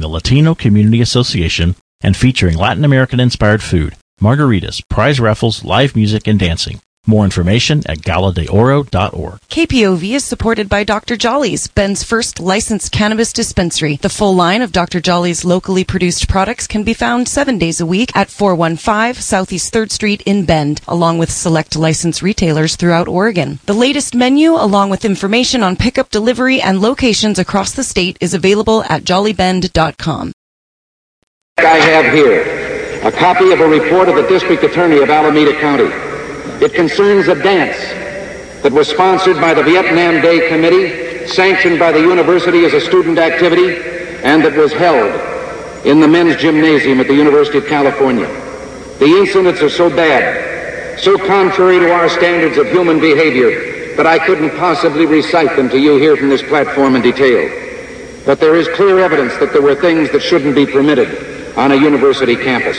the Latino Community Association and featuring Latin American inspired food, margaritas, prize raffles, live music, and dancing. More information at galadeoro.org. KPOV is supported by Dr. Jolly's, Bend's first licensed cannabis dispensary. The full line of Dr. Jolly's locally produced products can be found seven days a week at 415 Southeast 3rd Street in Bend, along with select licensed retailers throughout Oregon. The latest menu, along with information on pickup, delivery, and locations across the state, is available at jollybend.com. I have here a copy of a report of the District Attorney of Alameda County. It concerns a dance that was sponsored by the Vietnam Day Committee, sanctioned by the university as a student activity, and that was held in the men's gymnasium at the University of California. The incidents are so bad, so contrary to our standards of human behavior, that I couldn't possibly recite them to you here from this platform in detail. But there is clear evidence that there were things that shouldn't be permitted on a university campus.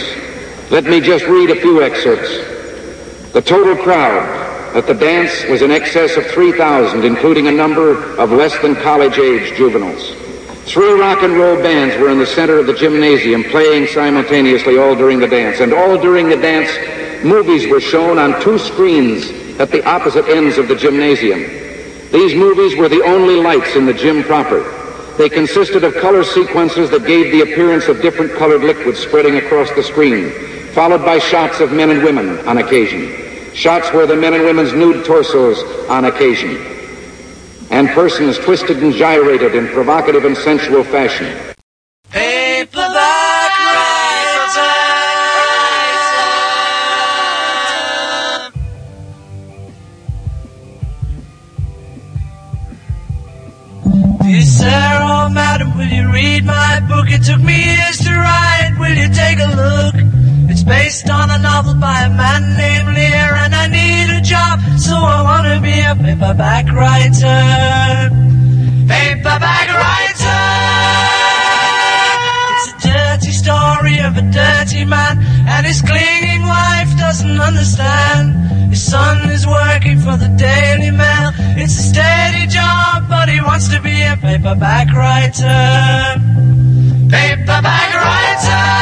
Let me just read a few excerpts. The total crowd at the dance was in excess of 3,000, including a number of less than college-age juveniles. Three rock and roll bands were in the center of the gymnasium playing simultaneously all during the dance. And all during the dance, movies were shown on two screens at the opposite ends of the gymnasium. These movies were the only lights in the gym proper. They consisted of color sequences that gave the appearance of different colored liquids spreading across the screen, followed by shots of men and women on occasion. Shots where the men and women's nude torsos on occasion. And persons twisted and gyrated in provocative and sensual fashion. Paperback writer. Dear sir, oh madam, will you read my book? It took me years to write. Will you take a look? It's based on a novel by a man named Lear, and I need a job, so I want to be a paperback writer. Paperback writer. It's a dirty story of a dirty man, and his clinging wife doesn't understand. His son is working for the Daily Mail. It's a steady job, but he wants to be a paperback writer. Paperback writer.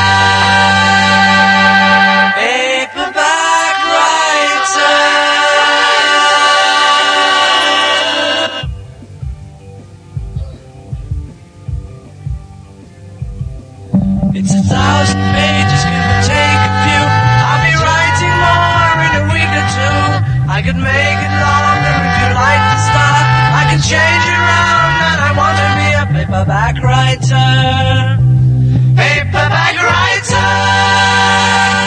Make it longer if you like the start. I can change it around, and I want to be a paperback writer. Paperback writer.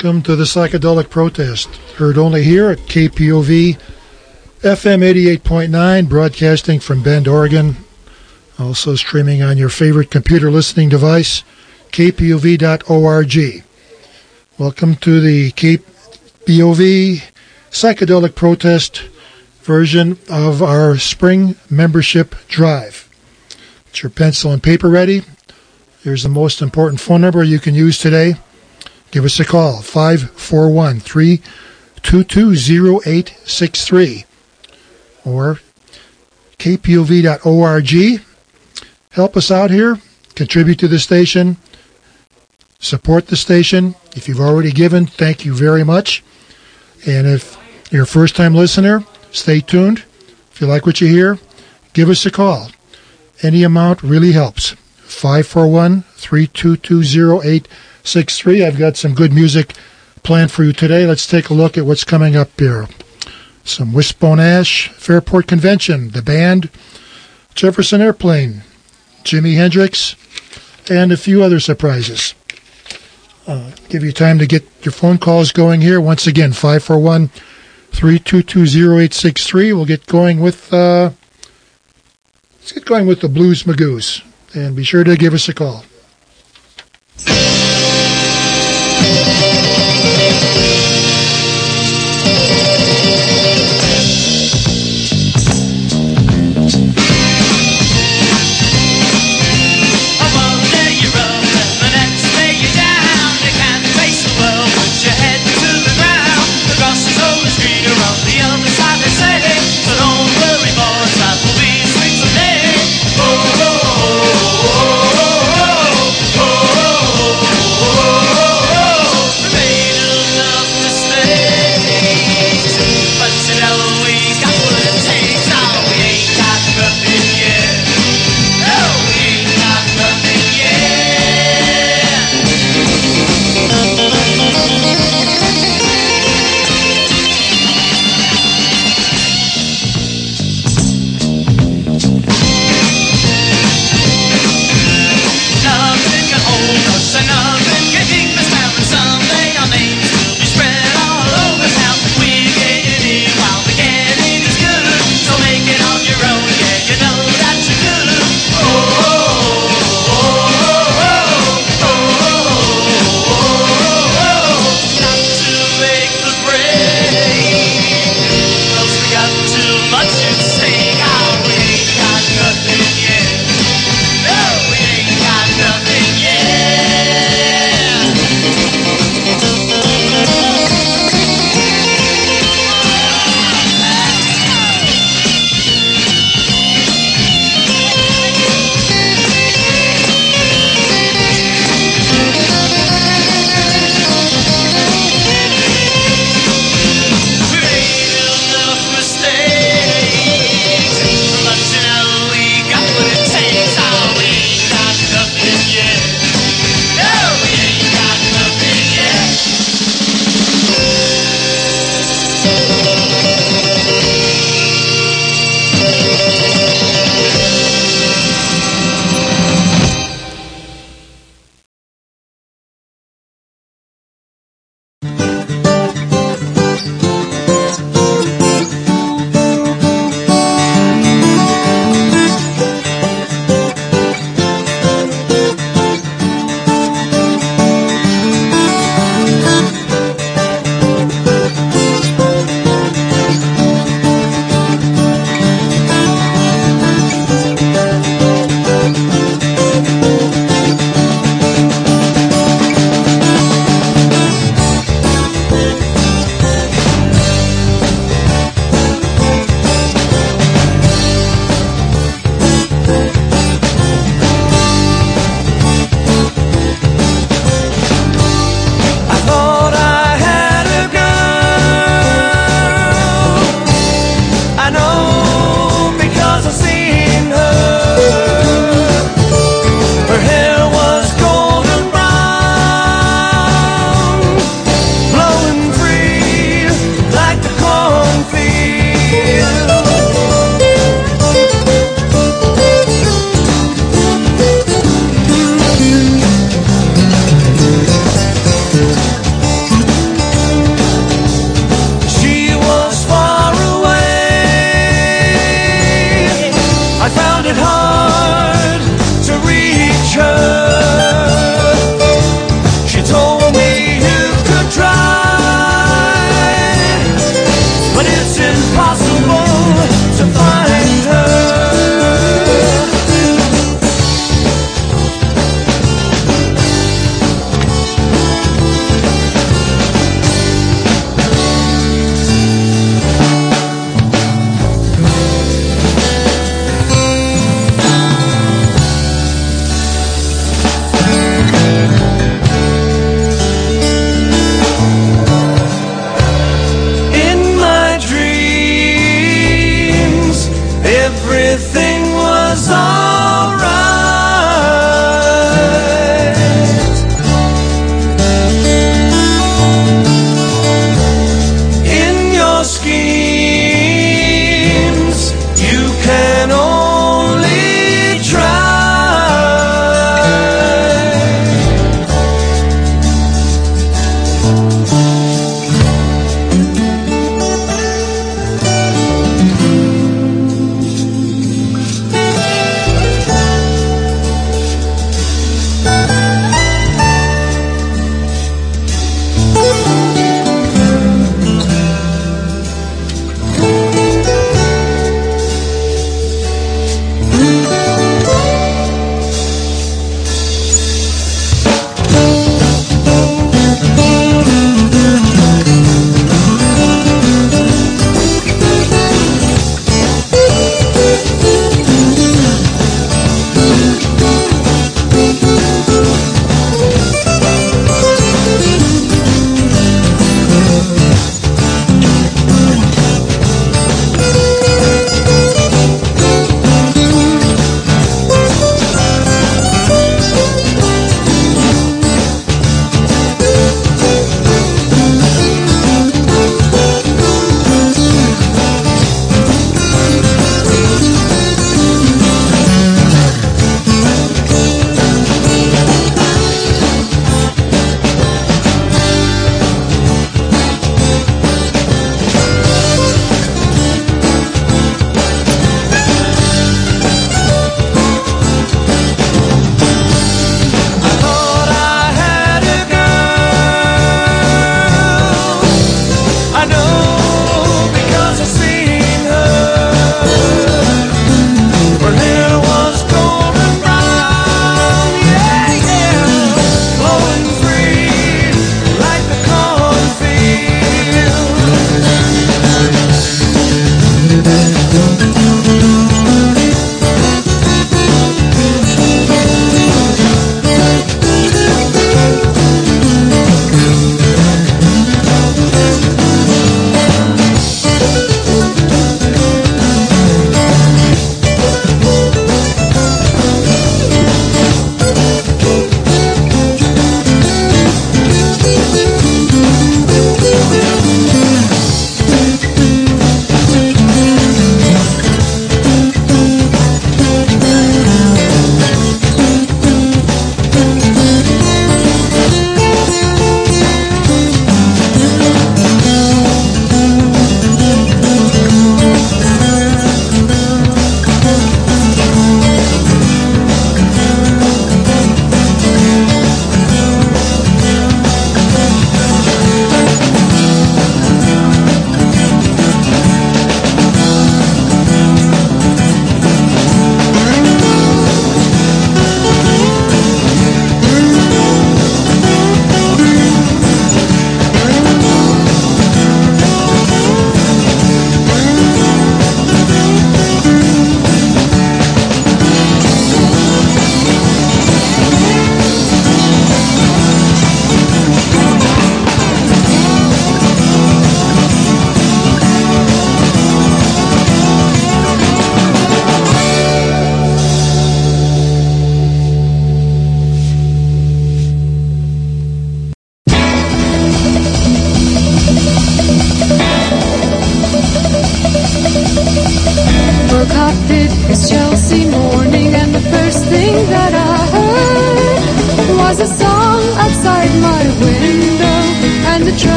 Welcome to the Psychedelic Protest, heard only here at KPOV FM 88.9, broadcasting from Bend, Oregon. Also streaming on your favorite computer listening device, kpov.org. Welcome to the KPOV Psychedelic Protest version of our spring membership drive. Get your pencil and paper ready. Here's the most important phone number you can use today. Give us a call, 541 322 0863 or kpov.org. Help us out here, contribute to the station, support the station. If you've already given, thank you very much. And if you're a first time listener, stay tuned. If you like what you hear, give us a call. Any amount really helps. 541 322 0863. I've got some good music planned for you today. Let's take a look at what's coming up here. Some Wishbone Ash, Fairport Convention, the band, Jefferson Airplane, Jimi Hendrix, and a few other surprises. Uh, give you time to get your phone calls going here. Once again, 541 322 0863. We'll get going with. Uh, let's get going with the Blues Magoos. And be sure to give us a call.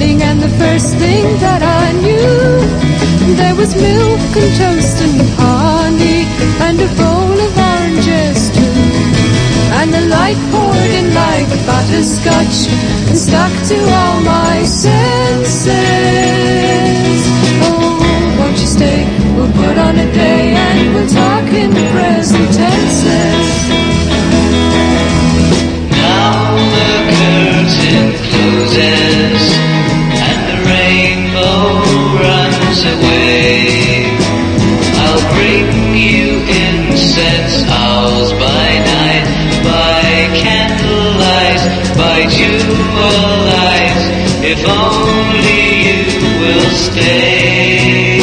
Morning, and the first thing that I knew, there was milk and toast and honey, and a bowl of oranges too. And the light poured in like butterscotch, stuck to all my senses. If only you will stay.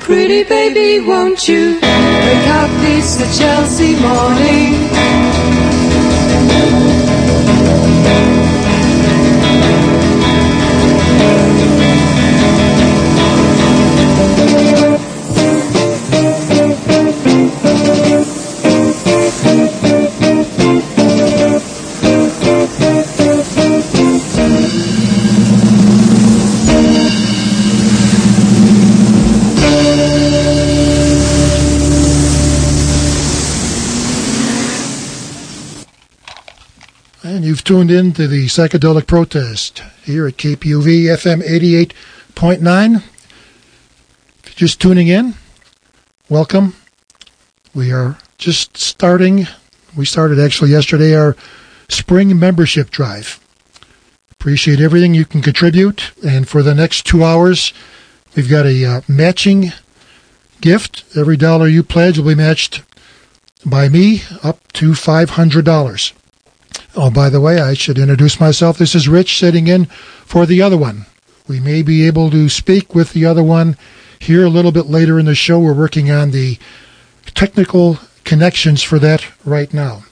Pretty baby, won't you wake up? this Chelsea morning. Tuned in to the Psychedelic Protest here at KPOV FM 88.9. Just tuning in, welcome. We are just starting, we started actually yesterday, our spring membership drive. Appreciate everything you can contribute. And for the next two hours, we've got a uh, matching gift. Every dollar you pledge will be matched by me up to $500. Oh, by the way, I should introduce myself. This is Rich sitting in for the other one. We may be able to speak with the other one here a little bit later in the show. We're working on the technical connections for that right now.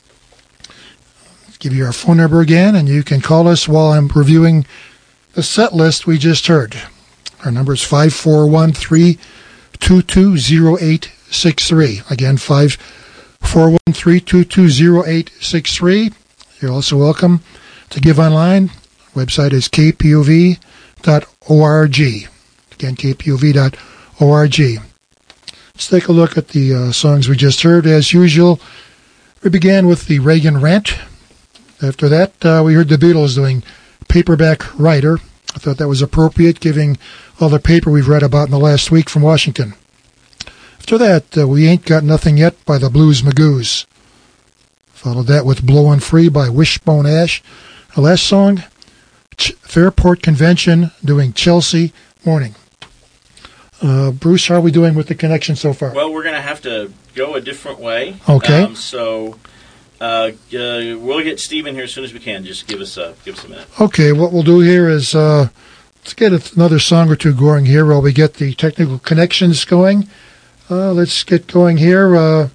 Let's give you our phone number again, and you can call us while I'm reviewing the set list we just heard. Our number is 541 322 0863. Again, 541 322 0863. You're also welcome to give online. Website is kpov.org. Again, kpov.org. Let's take a look at the uh, songs we just heard. As usual, we began with the Reagan Rant. After that, uh, we heard the Beatles doing Paperback Writer. I thought that was appropriate, given all the paper we've read about in the last week from Washington. After that, uh, We Ain't Got Nothing Yet by the Blues Magoos. Followed that with Blowin' Free by Wishbone Ash. The last song, Ch- Fairport Convention doing Chelsea Morning. Uh, Bruce, how are we doing with the connection so far? Well, we're going to have to go a different way. Okay. Um, so uh, uh, we'll get Steve in here as soon as we can. Just give us a give us a minute. Okay, what we'll do here is uh, let's get another song or two going here while we get the technical connections going. Uh, let's get going here.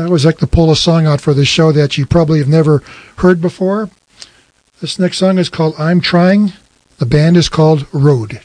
I always like to pull a song out for this show that you probably have never heard before. This next song is called I'm Trying. The band is called Road.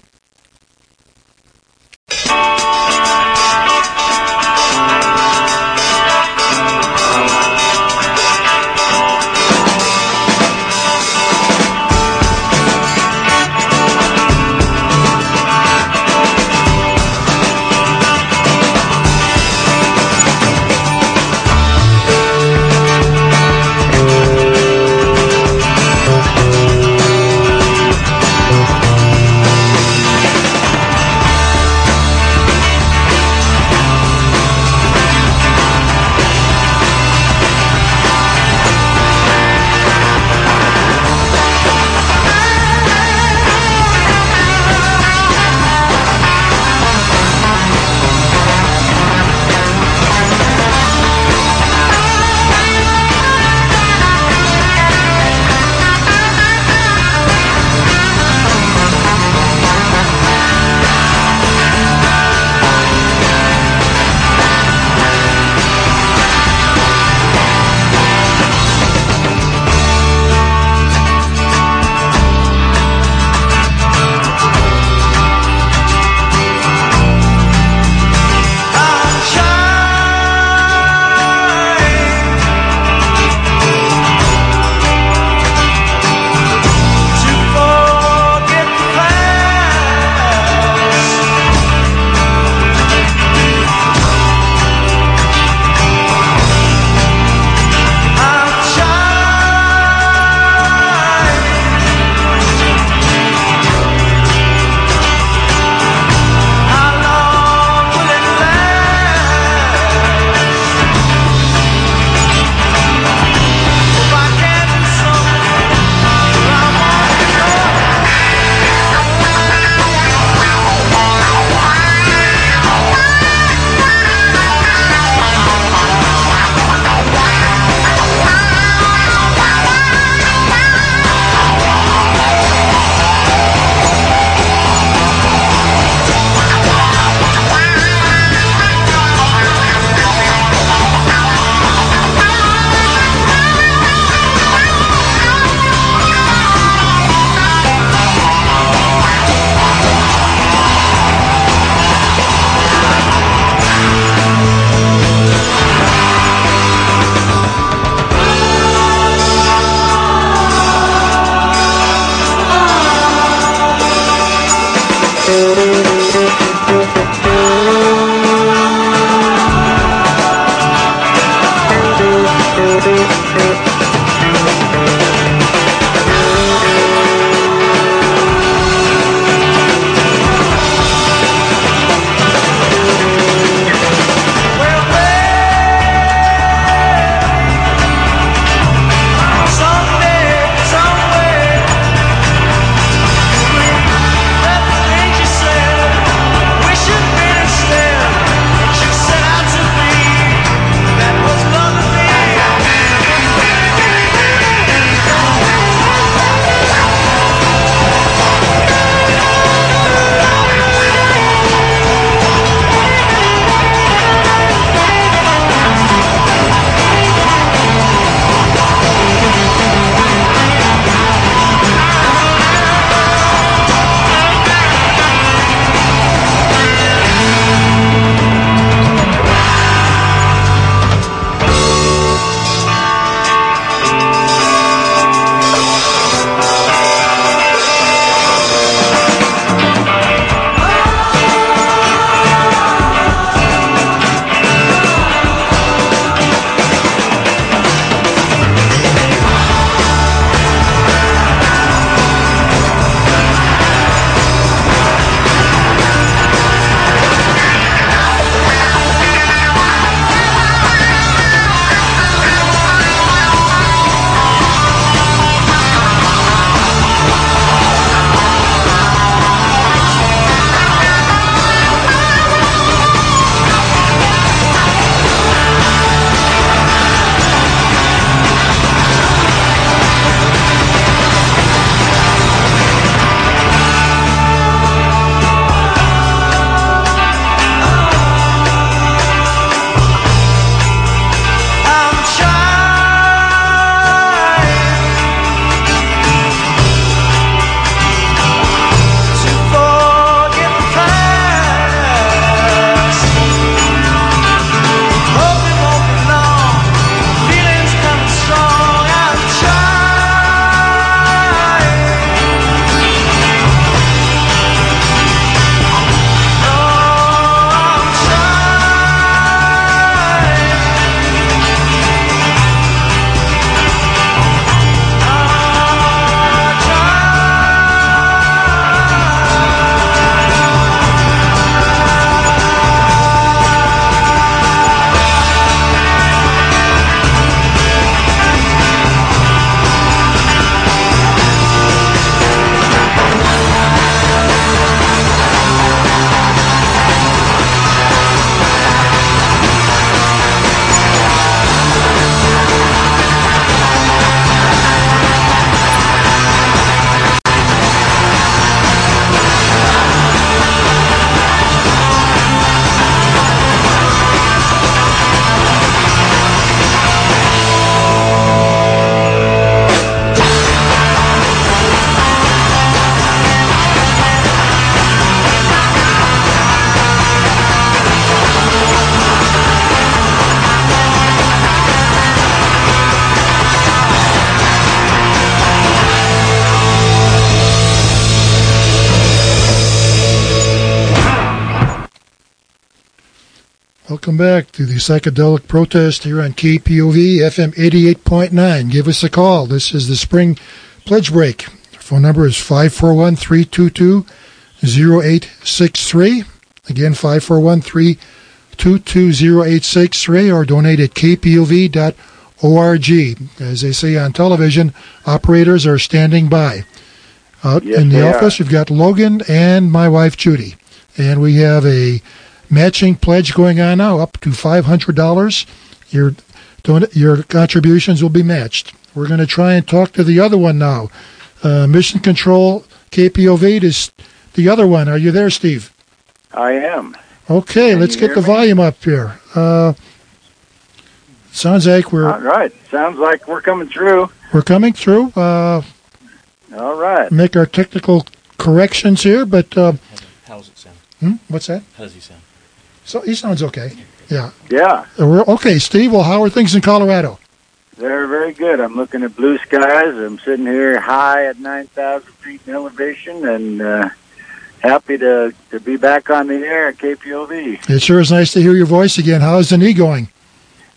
The psychedelic protest here on KPOV FM 88.9. Give us a call. This is the spring pledge break. Phone number is 541 322 0863. Again, 541 322 0863 or donate at kpov.org. As they say on television, operators are standing by. Out Yes, in the office, we've got Logan and my wife Judy. And we have a matching pledge going on now, up to $500. Your, don- your contributions will be matched. We're going to try and talk to the other one now. Uh, Mission Control KPOV is the other one. Are you there, Steve? I am. Okay, Can let's get the me? volume up here. Uh, sounds like we're All right. Sounds like we're coming through. we're coming through. Uh, All right. make our technical corrections here, but uh, How does it sound? hmm, what's that? How does he sound? So he sounds okay. Yeah. Yeah, We're okay, Steve. Well, how are things in Colorado? they're very good. I'm looking at blue skies. I'm sitting here high at 9,000 feet in elevation and uh, happy to, to be back on the air at KPOV. It sure is nice to hear your voice again. How's the knee going?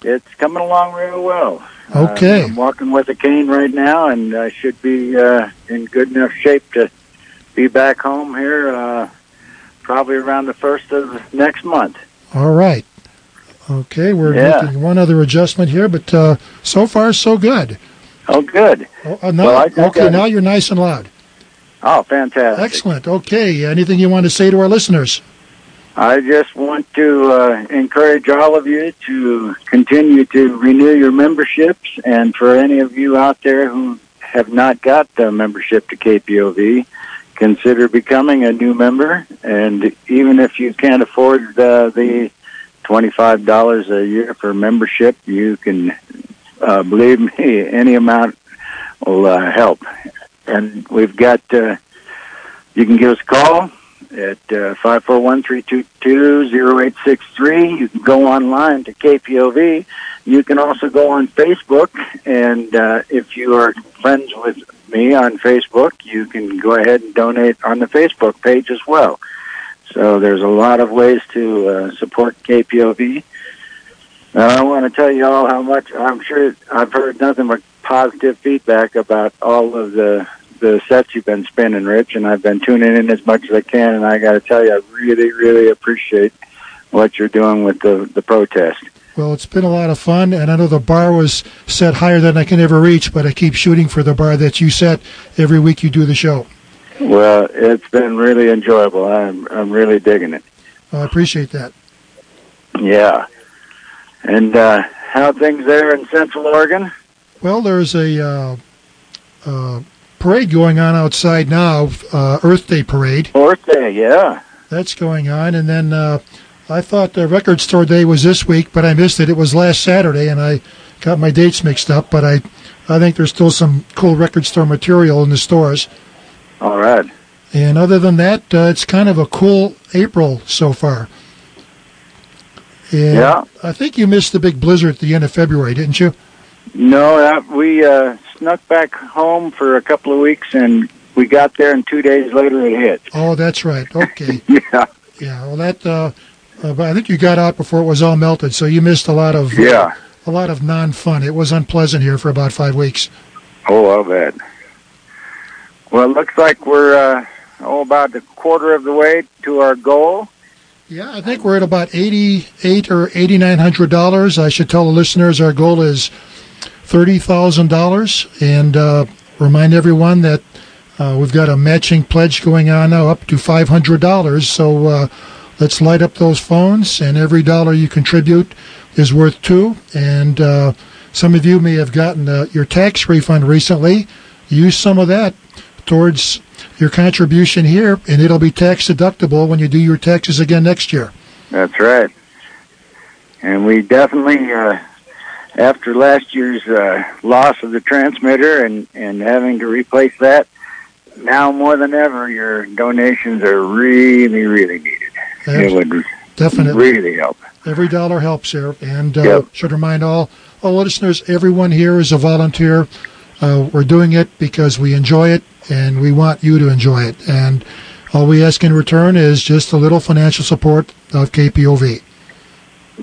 It's coming along real well. Okay. Uh, I'm walking with a cane right now, and I should be uh, in good enough shape to be back home here uh, probably around the first of next month. All right. Okay, we're Yeah. making one other adjustment here, but uh, so far so good. Oh, good. Oh, uh, now, Well, okay, I- now you're nice and loud. Oh, fantastic. Excellent. Okay, anything you want to say to our listeners? I just want to uh, encourage all of you to continue to renew your memberships, and for any of you out there who have not got the membership to KPOV, consider becoming a new member. And even if you can't afford uh, the twenty-five dollars a year for membership, you can uh, believe me, any amount will uh, help. And we've got. Uh, you can give us a call at uh, 541-322-0863. You can go online to KPOV. You can also go on Facebook, and uh, if you are friends with me on Facebook, you can go ahead and donate on the Facebook page as well. So there's a lot of ways to uh, support KPOV. Uh, I want to tell you all how much I'm sure I've heard nothing but positive feedback about all of the the sets you've been spinning, Rich, and I've been tuning in as much as I can. And I got to tell you, I really, really appreciate what you're doing with the the protest. Well, it's been a lot of fun, and I know the bar was set higher than I can ever reach, but I keep shooting for the bar that you set every week you do the show. Well, it's been really enjoyable. I'm I'm really digging it. I appreciate that. Yeah. And uh, how things there in Central Oregon? Well, there's a uh, uh, parade going on outside now, uh, Earth Day parade. Earth Day, yeah. That's going on, and then uh, I thought the record store day was this week, but I missed it. It was last Saturday, and I got my dates mixed up. But I, I think there's still some cool record store material in the stores. All right. And other than that, uh, it's kind of a cool April so far. And Yeah. I think you missed the big blizzard at the end of February, didn't you? No, that, we uh, snuck back home for a couple of weeks, and we got there, and two days later it hit. Oh, that's right. Okay. Yeah. yeah. Well, that. Uh, uh, but I think you got out before it was all melted, so you missed a lot of uh, Yeah. a lot of non-fun. It was unpleasant here for about five weeks. Oh, I'll bet. Well, it looks like we're uh, oh about a quarter of the way to our goal. Yeah, I think we're at about eighty-eight or eighty-nine hundred dollars. I should tell the listeners our goal is thirty thousand dollars, and uh, remind everyone that uh, we've got a matching pledge going on now up to five hundred dollars. So uh, let's light up those phones, and every dollar you contribute is worth two. And uh, some of you may have gotten uh, your tax refund recently. Use some of that towards your contribution here, and it'll be tax deductible when you do your taxes again next year. That's right. And we definitely, uh, after last year's uh, loss of the transmitter and, and having to replace that, now more than ever, your donations are really, really needed. It would Definitely. really help. Every dollar helps here. And uh, Yep. should remind all, all listeners, everyone here is a volunteer. Uh, we're doing it because we enjoy it and we want you to enjoy it. And all we ask in return is just a little financial support of KPOV.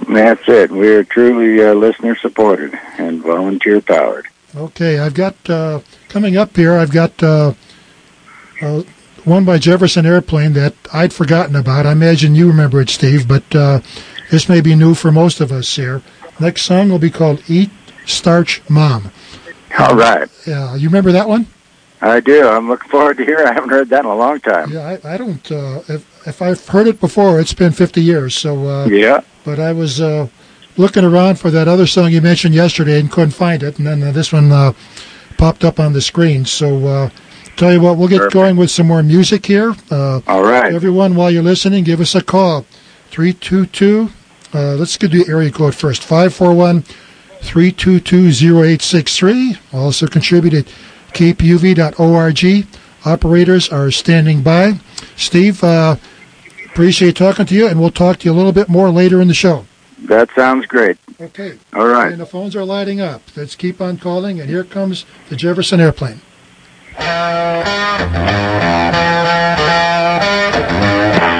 That's it. We are truly uh, listener supported and volunteer powered. Okay, I've got uh, coming up here. I've got uh, uh, one by Jefferson Airplane that I'd forgotten about. I imagine you remember it, Steve, but uh, this may be new for most of us here. Next song will be called "Eat Starch Mom." All right. Yeah, you remember that one? I do. I'm looking forward to hearing. I haven't heard that in a long time. Yeah, I, I don't. Uh, if if I've heard it before, it's been 50 years. So, uh, Yeah. but I was uh, looking around for that other song you mentioned yesterday and couldn't find it, and then uh, this one uh, popped up on the screen. So, uh, tell you what, we'll get Perfect. going with some more music here. Uh, All right. Everyone, while you're listening, give us a call. 322, uh, let's get the area code first. 541 322 0863. Also contribute at kpov.org. Operators are standing by. Steve, uh, appreciate talking to you, and we'll talk to you a little bit more later in the show. That sounds great. Okay. All right. And the phones are lighting up. Let's keep on calling, and here comes the Jefferson Airplane. Thank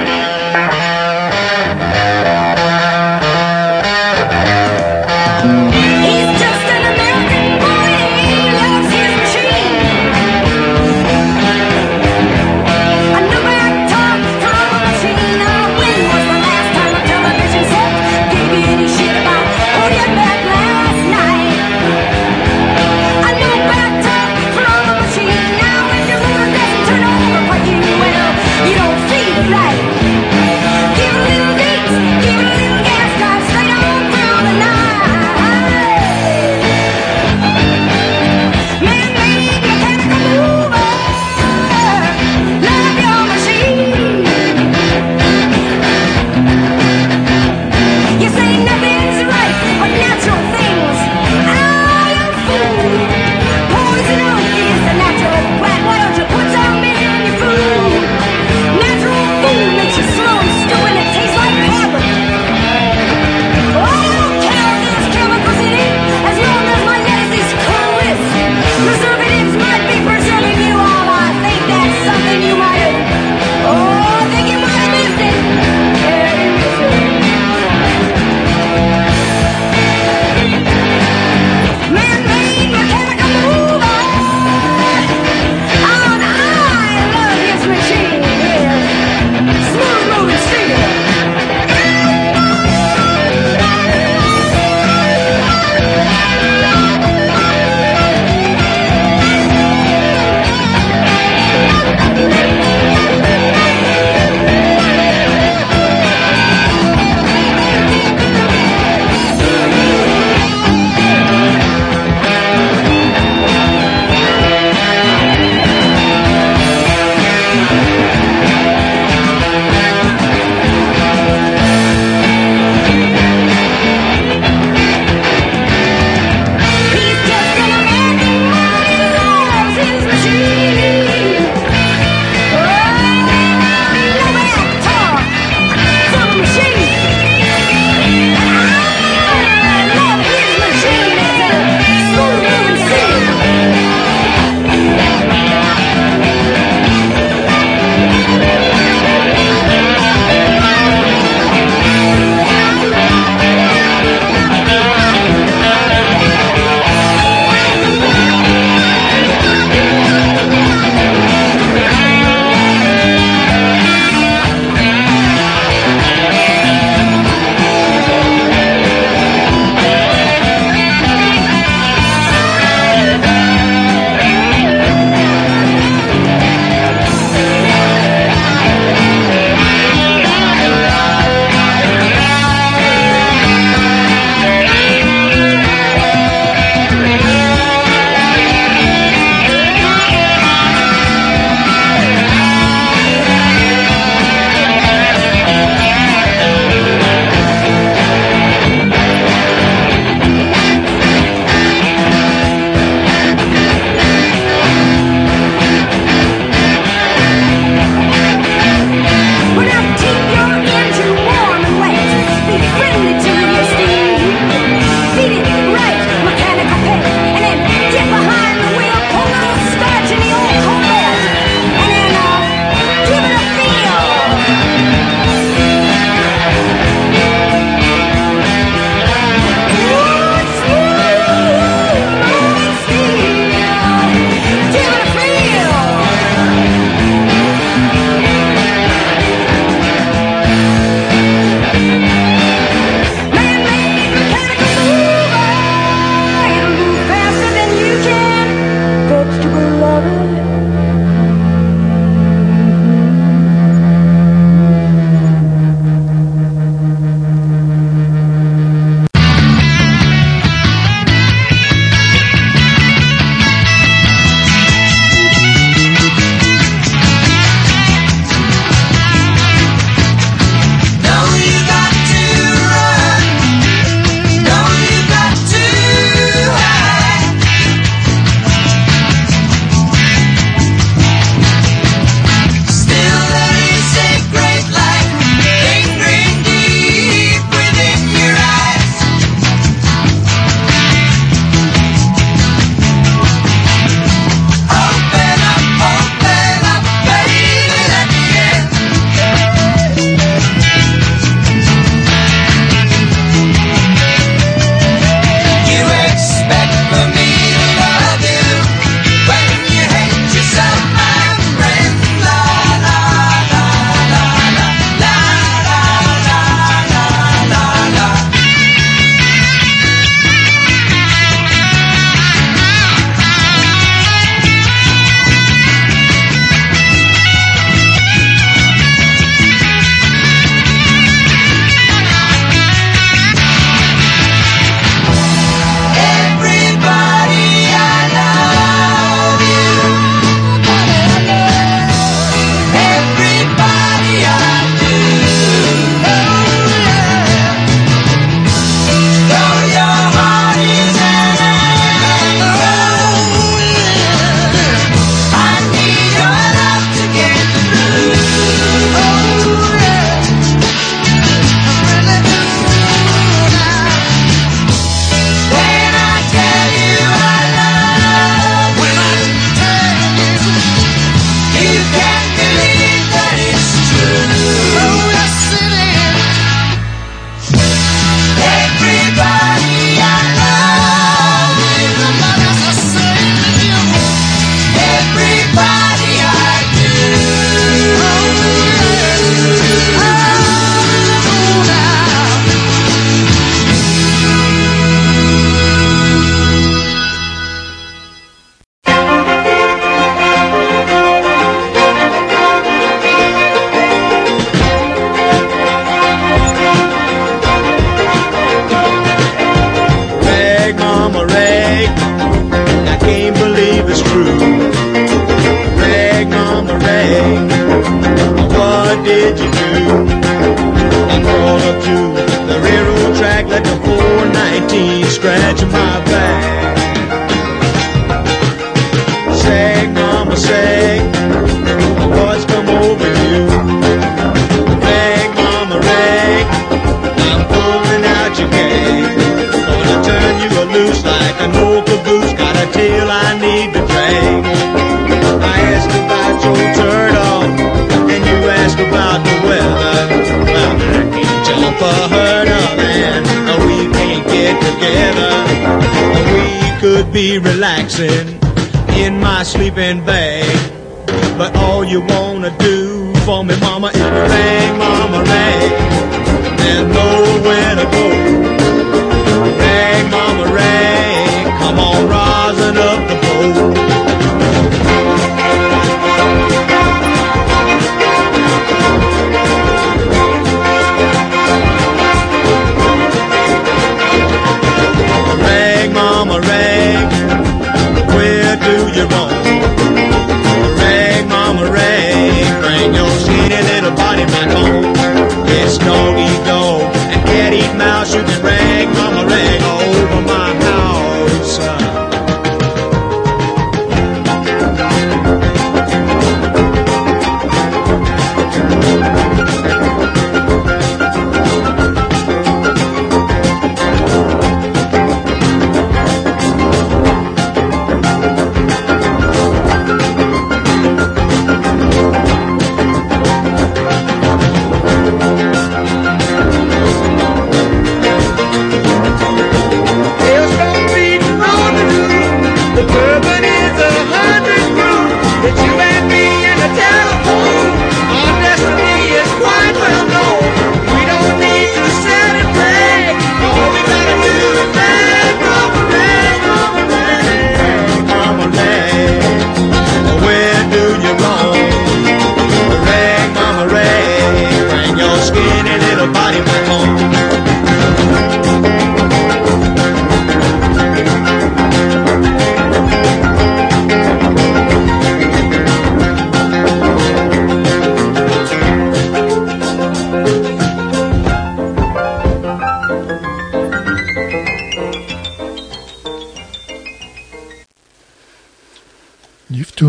you.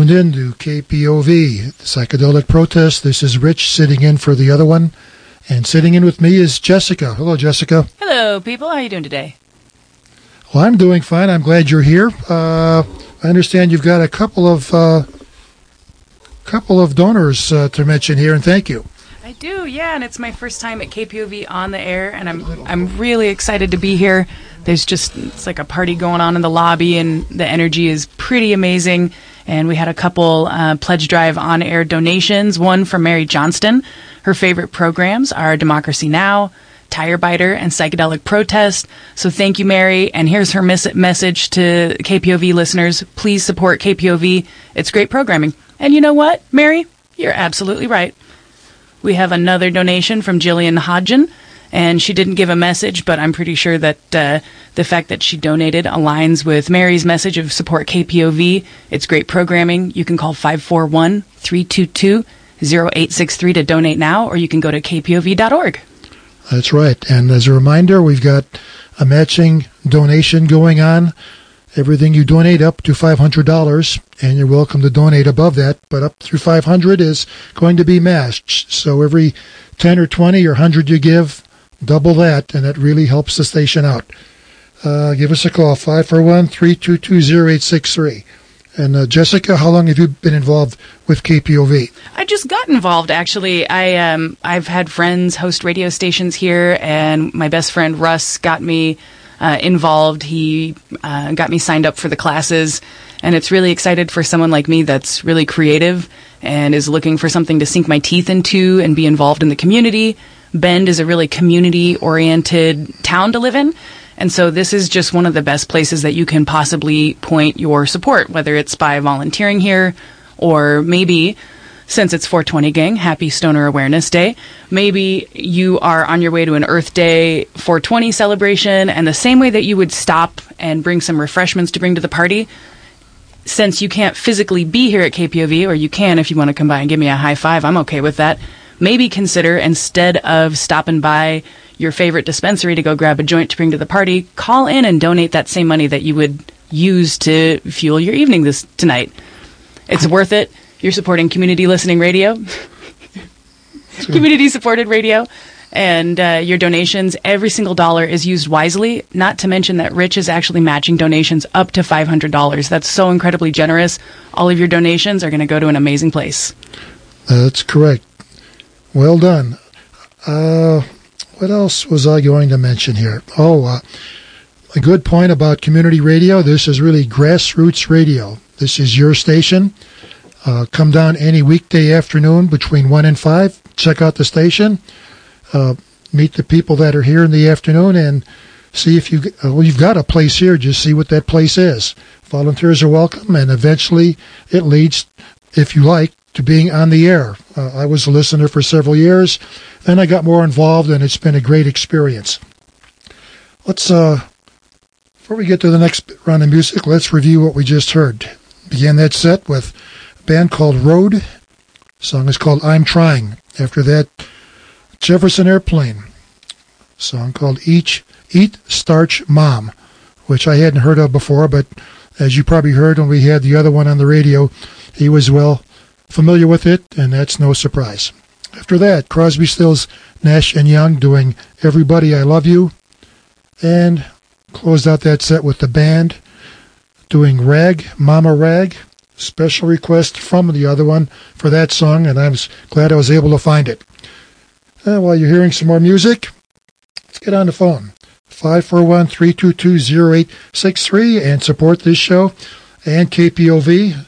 Tuned in to KPOV, the Psychedelic Protest. This is Rich sitting in for the other one. And sitting in with me is Jessica. Hello, Jessica. Hello, people. How are you doing today? Well, I'm doing fine. I'm glad you're here. Uh, I understand you've got a couple of uh, couple of donors uh, to mention here, and thank you. I do, yeah, and it's my first time at KPOV on the air, and I'm I'm really excited to be here. There's just it's like a party going on in the lobby, and the energy is pretty amazing. And we had a couple uh, pledge drive on air donations. One from Mary Johnston. Her favorite programs are Democracy Now, Tire Biter, and Psychedelic Protest. So thank you, Mary. And here's her mes- message to KPOV listeners: Please support KPOV. It's great programming. And you know what, Mary? You're absolutely right. We have another donation from Jillian Hodgen, and she didn't give a message, but I'm pretty sure that uh, the fact that she donated aligns with Mary's message of support KPOV. It's great programming. You can call 541 322 0863 to donate now, or you can go to kpov.org. That's right. And as a reminder, we've got a matching donation going on. Everything you donate up to $500, and you're welcome to donate above that, but up through 500 is going to be matched. So every 10 or 20 or 100 you give, double that, and it really helps the station out. Uh, give us a call, 541 322 0863. And uh, Jessica, how long have you been involved with KPOV? I just got involved actually. I um I've had friends host radio stations here, and my best friend Russ got me uh, involved. He uh, got me signed up for the classes, and it's really excited for someone like me that's really creative and is looking for something to sink my teeth into and be involved in the community. Bend is a really community oriented town to live in. And so this is just one of the best places that you can possibly point your support, whether it's by volunteering here or maybe since it's 420 gang, happy stoner awareness day. Maybe you are on your way to an Earth Day 420 celebration and the same way that you would stop and bring some refreshments to bring to the party, since you can't physically be here at KPOV, or you can if you want to come by and give me a high five, I'm okay with that. Maybe consider instead of stopping by your favorite dispensary to go grab a joint to bring to the party, call in and donate that same money that you would use to fuel your evening this tonight. It's worth it. You're supporting community listening radio, community supported radio, and uh, your donations. Every single dollar is used wisely. Not to mention that Rich is actually matching donations up to five hundred dollars. That's so incredibly generous. All of your donations are going to go to an amazing place. That's correct. Well done. Uh, what else was I going to mention here? Oh, uh, a good point about community radio. This is really grassroots radio. This is your station. Uh, come down any weekday afternoon between 1 and 5. Check out the station. Uh, meet the people that are here in the afternoon and see if you, uh, well, you've got a place here. Just see what that place is. Volunteers are welcome, and eventually it leads, if you like, to being on the air. Uh, I was a listener for several years. Then I got more involved, and it's been a great experience. Let's, uh, before we get to the next round of music, let's review what we just heard. Began that set with a band called Road. The song is called I'm Trying. After that, Jefferson Airplane. A song called Each Eat Starch Mom, which I hadn't heard of before, but as you probably heard when we had the other one on the radio, he was well familiar with it, and that's no surprise. After that, Crosby, Stills, Nash and Young doing Everybody I Love You, and closed out that set with the band doing Rag, Mama Rag. Special request from the other one for that song, and I was glad I was able to find it. And while you're hearing some more music, let's get on the phone. 541-322-0863 and support this show and KPOV.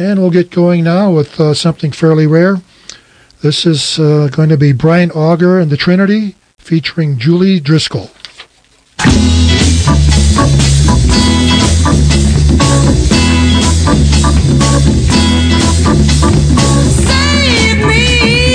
And we'll get going now with uh, something fairly rare. This is uh, going to be Brian Auger and the Trinity featuring Julie Driscoll. Save me,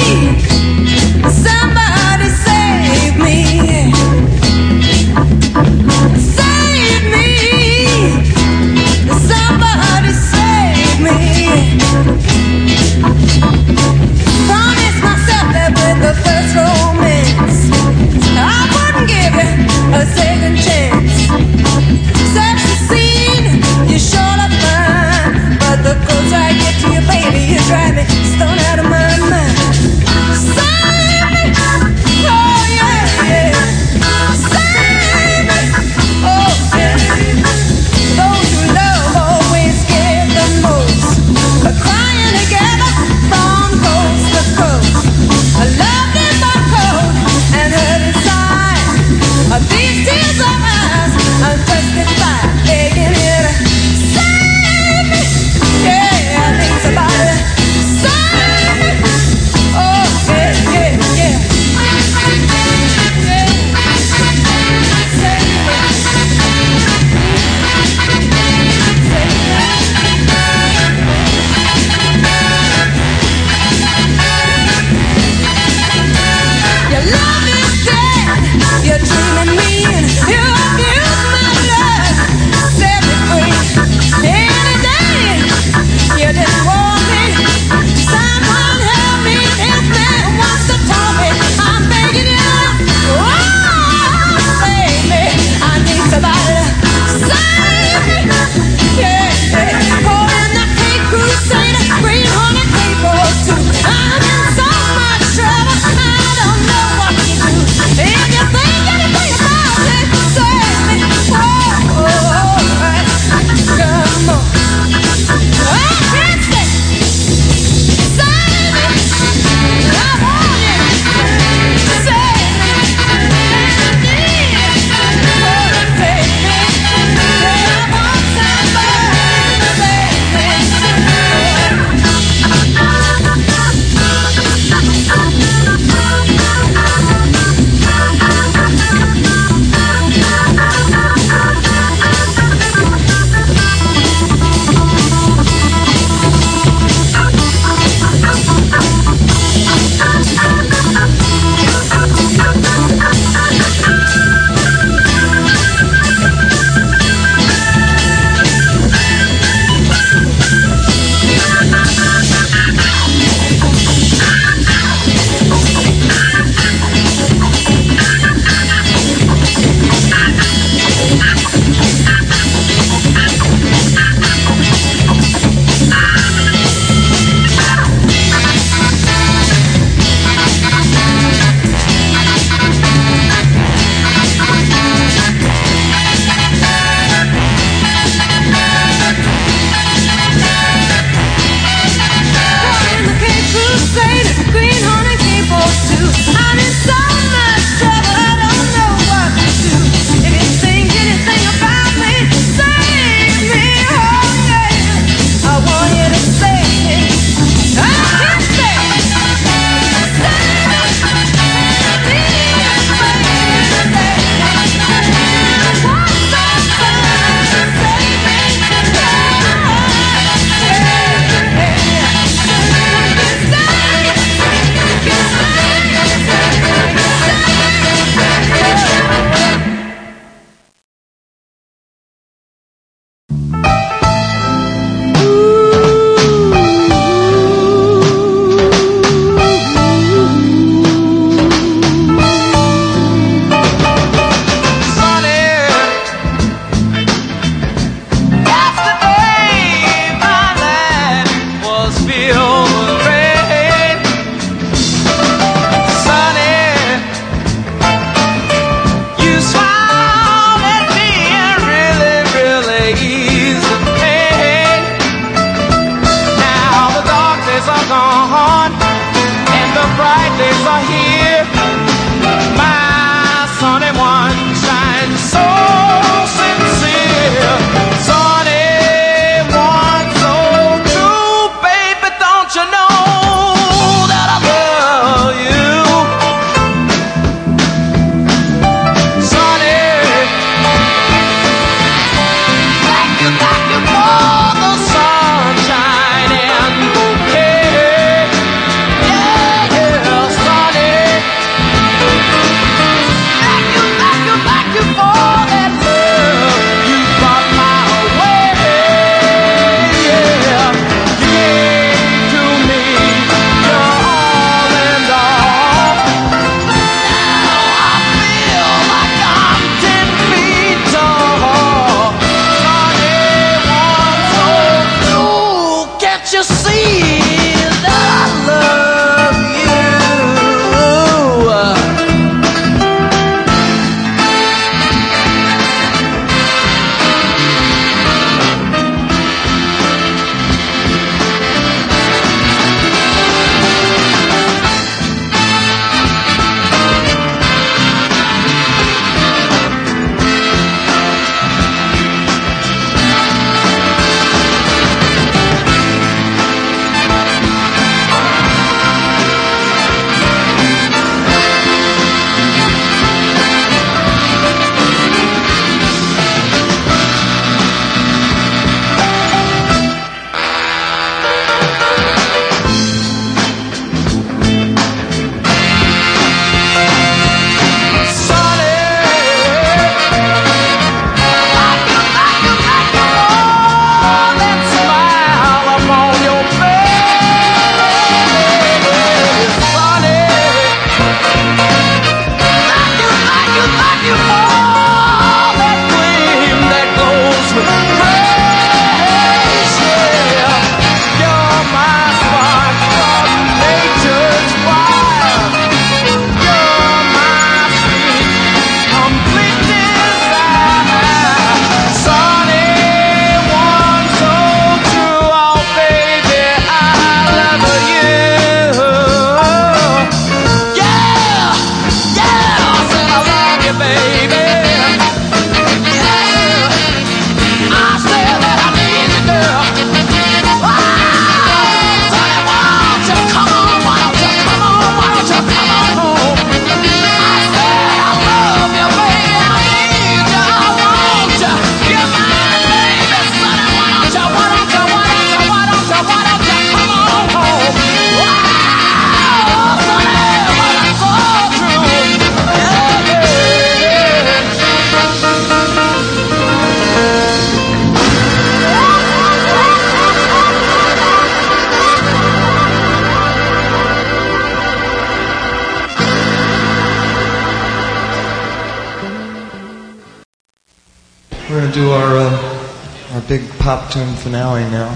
finale now.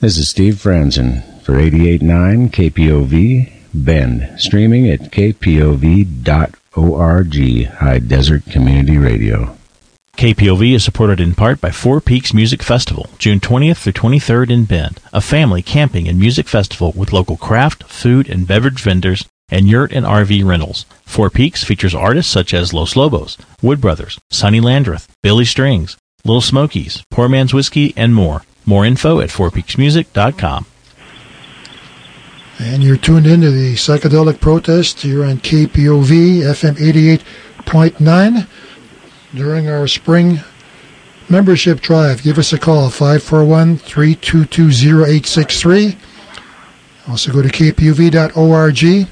This is Steve Franzen for 88.9 KPOV Bend, streaming at kpov.org, High Desert Community Radio. KPOV is supported in part by Four Peaks Music Festival, June 20th through 23rd in Bend, a family camping and music festival with local craft, food, and beverage vendors and yurt and RV rentals. Four Peaks features artists such as Los Lobos, Wood Brothers, Sonny Landreth, Billy Strings, Little Smokies, Poor Man's Whiskey, and more. More info at fourpeaksmusic.com. And you're tuned into the psychedelic protest here on KPOV FM 88.9 during our spring membership drive. Give us a call 541 322 0863. Also go to kpov.org.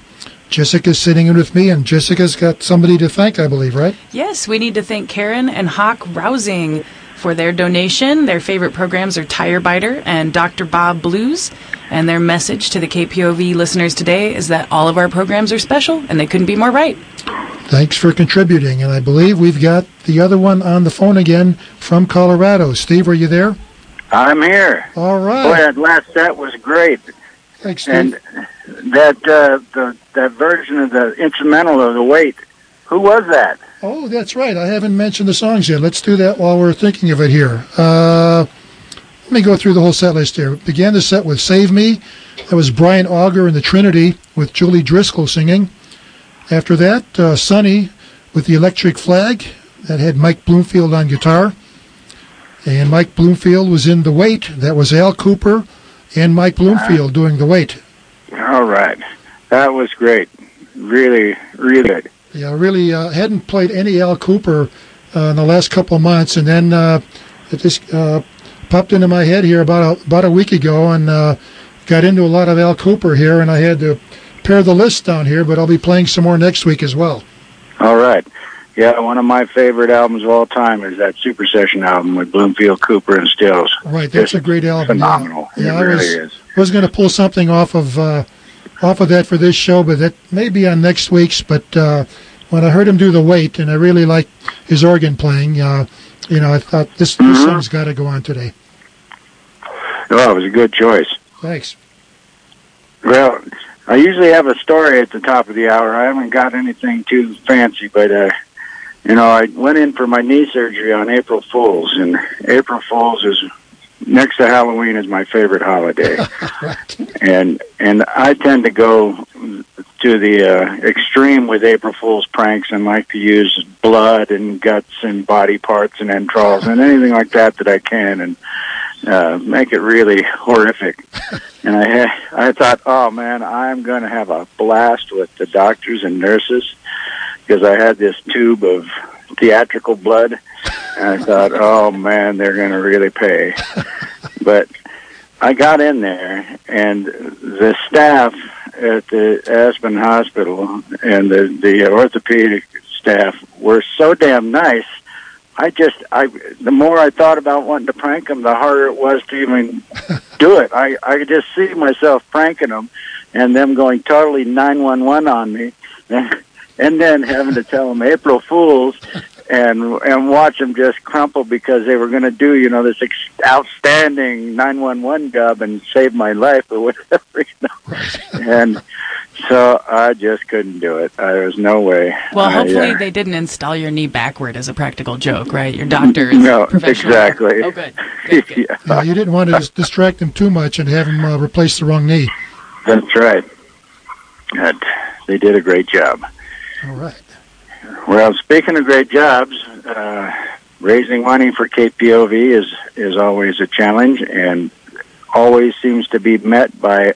Jessica's sitting in with me, and Jessica's got somebody to thank, I believe, right? Yes, we need to thank Karen and Hawk Rousing for their donation. Their favorite programs are Tire Biter and Dr. Bob Blues. And their message to the KPOV listeners today is that all of our programs are special and they couldn't be more right. Thanks for contributing. And I believe we've got the other one on the phone again from Colorado. Steve, are you there? I'm here. All right. Boy, that last set was great. Thanks, Steve. And that uh, the that version of the instrumental of the weight. Who was that? Oh, that's right. I haven't mentioned the songs yet. Let's do that while we're thinking of it here. Uh, let me go through the whole set list here. Began the set with Save Me. That was Brian Auger and the Trinity with Julie Driscoll singing. After that, uh, Sunny with the Electric Flag. That had Mike Bloomfield on guitar. And Mike Bloomfield was in The Weight. That was Al Kooper and Mike Bloomfield doing The Weight. All right, that was great. Really, really good. Yeah, I really uh, hadn't played any Al Kooper uh, in the last couple of months, and then uh, it just uh, popped into my head here about a, about a week ago, and uh, got into a lot of Al Kooper here, and I had to pare the list down here, but I'll be playing some more next week as well. All right. Yeah, one of my favorite albums of all time is that Super Session album with Bloomfield, Kooper, and Stills. Right, that's a great album. yeah. Phenomenal. Yeah, it I really was is. was going to pull something off of uh, off of that for this show, but that may be on next week's. But uh, when I heard him do the weight, and I really like his organ playing, uh, you know, I thought this, Mm-hmm. this song's got to go on today. Oh, it was a good choice. Thanks. Well, I usually have a story at the top of the hour. I haven't got anything too fancy, but uh, you know, I went in for my knee surgery on April Fools, and April Fools is next to Halloween is my favorite holiday, and and I tend to go to the uh, extreme with April Fools pranks and like to use blood and guts and body parts and entrails and anything like that that I can and uh, make it really horrific. And I I thought, oh man, I'm going to have a blast with the doctors and nurses because I had this tube of theatrical blood. And I thought, oh man, they're going to really pay. But I got in there, and the staff at the Aspen Hospital and the the orthopedic staff were so damn nice. I just, I the more I thought about wanting to prank them, the harder it was to even do it. I I could just see myself pranking them, and them going totally nine one one on me, and then having to tell them April Fools, and and watch them just crumple because they were going to do you know this ex- outstanding nine one one job and save my life or whatever, you know. and so I just couldn't do it. There was no way. Well, I, hopefully uh, they didn't install your knee backward as a practical joke, right? Your doctor is no, exactly. Oh, good. yeah, Yeah, you didn't want to distract him too much and have him uh, replace the wrong knee. that's right. But they did a great job. All right. Well, speaking of great jobs, uh, raising money for KPOV is is always a challenge, and always seems to be met by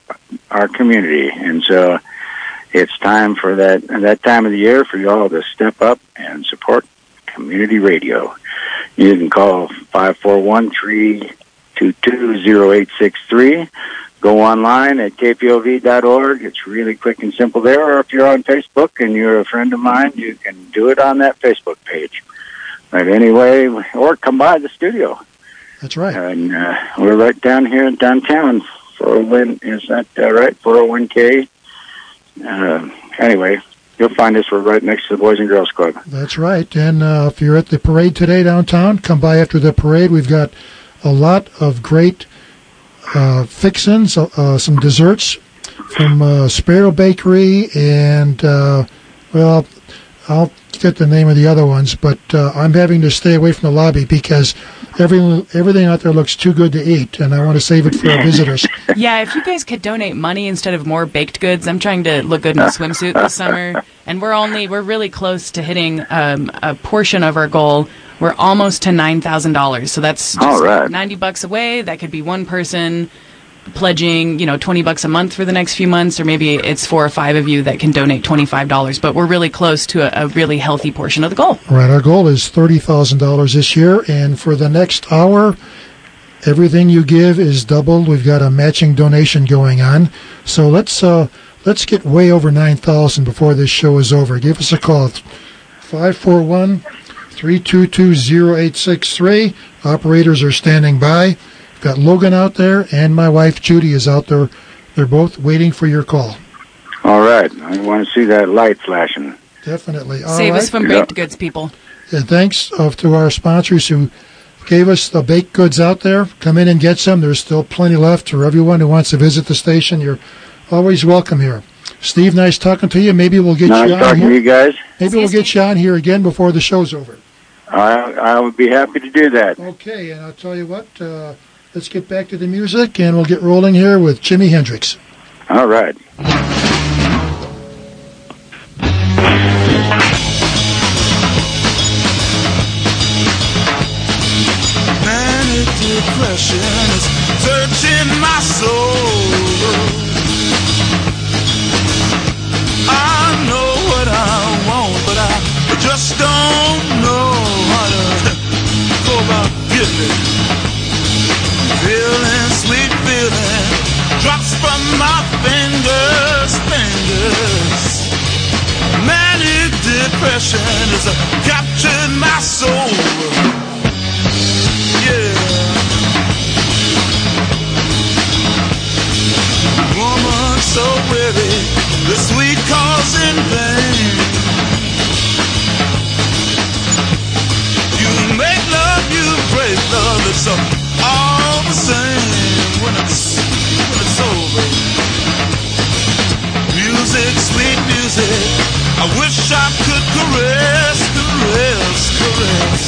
our community. And so, it's time for that that time of the year for y'all to step up and support community radio. You can call five four one three two two zero eight six three. Go online at kpov.org. It's really quick and simple there. Or if you're on Facebook and you're a friend of mine, you can do it on that Facebook page. But anyway, or come by the studio. That's right. And uh, we're right down here in downtown. 401, is that uh, right? 401k. Uh, anyway, you'll find us. We're right next to the Boys and Girls Club. That's right. And uh, if you're at the parade today downtown, come by after the parade. We've got a lot of great uh, fixins, uh, some desserts from uh, Sparrow Bakery, and uh, well, I'll get the name of the other ones, but uh, I'm having to stay away from the lobby because everything everything out there looks too good to eat, and I want to save it for our visitors. Yeah, if you guys could donate money instead of more baked goods, I'm trying to look good in a swimsuit this summer, and we're only we're really close to hitting um, a portion of our goal. We're almost to nine thousand dollars, so that's just All right. ninety bucks away. That could be one person pledging, you know, twenty bucks a month for the next few months, or maybe it's four or five of you that can donate twenty five dollars. But we're really close to a, a really healthy portion of the goal. Right, our goal is thirty thousand dollars this year, and for the next hour, everything you give is doubled. We've got a matching donation going on, so let's uh, let's get way over nine thousand before this show is over. Give us a call, 541-322-0863. Operators are standing by. Got Logan out there, and my wife Judy is out there. They're both waiting for your call. All right. I want to see that light flashing. Definitely. All Save us right. from Yeah. baked goods, people. And thanks uh, to our sponsors who gave us the baked goods out there. Come in and get some. There's still plenty left for everyone who wants to visit the station. You're always welcome here. Steve, nice talking to you. Maybe we'll get Nice you on talking here. to you guys. Maybe we'll get you on here again before the show's over. I I would be happy to do that. Okay, and I'll tell you what. Uh, let's get back to the music, and we'll get rolling here with Jimi Hendrix. All right. Manic depression is searching my soul. I know what I want, but I just don't know how to go about getting it. Feeling sweet feeling drops from my fingers, fingers. Manic depression has captured my soul. Yeah. Woman so weary, the sweet calls in vain. You make love, you break love, it's uh, when it's when it's over. Music, sweet music. I wish I could caress, caress, caress.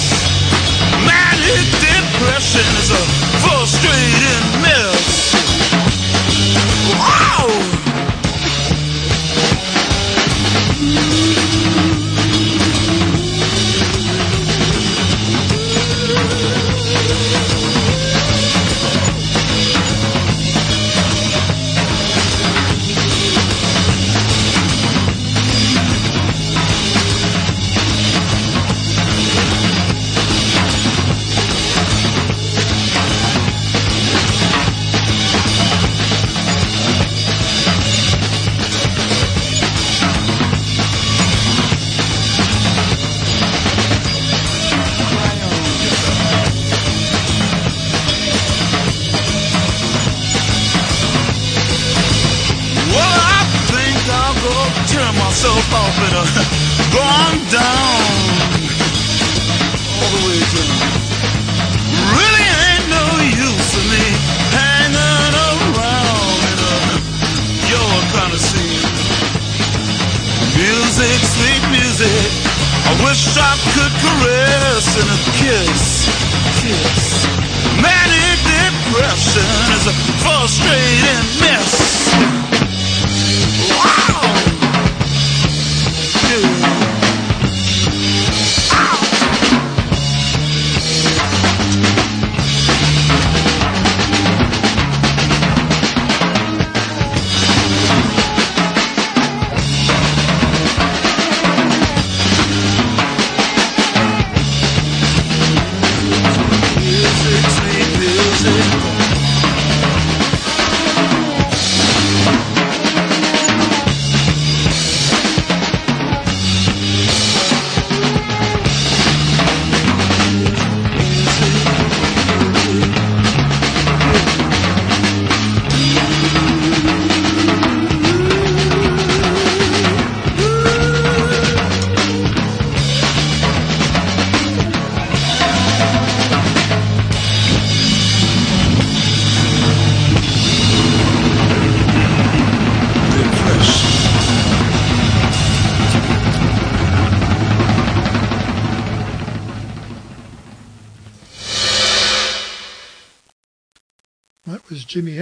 Manic depression is a frustrating mess. Wow!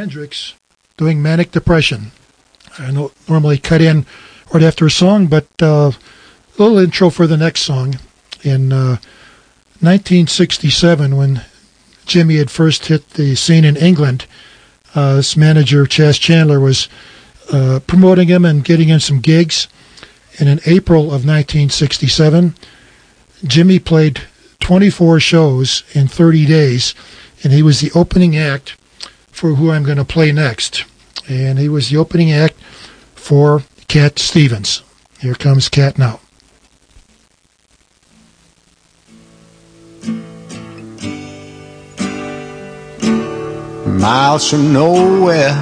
Hendrix doing Manic Depression. I don't normally cut in right after a song, but uh, a little intro for the next song. In uh, 1967, when Jimi had first hit the scene in England, uh, this manager, Chas Chandler, was uh, promoting him and getting him some gigs. And in April of 1967, Jimi played 24 shows in 30 days, and he was the opening act for who I'm going to play next. And he was the opening act for Cat Stevens. Here comes Cat now. miles from nowhere.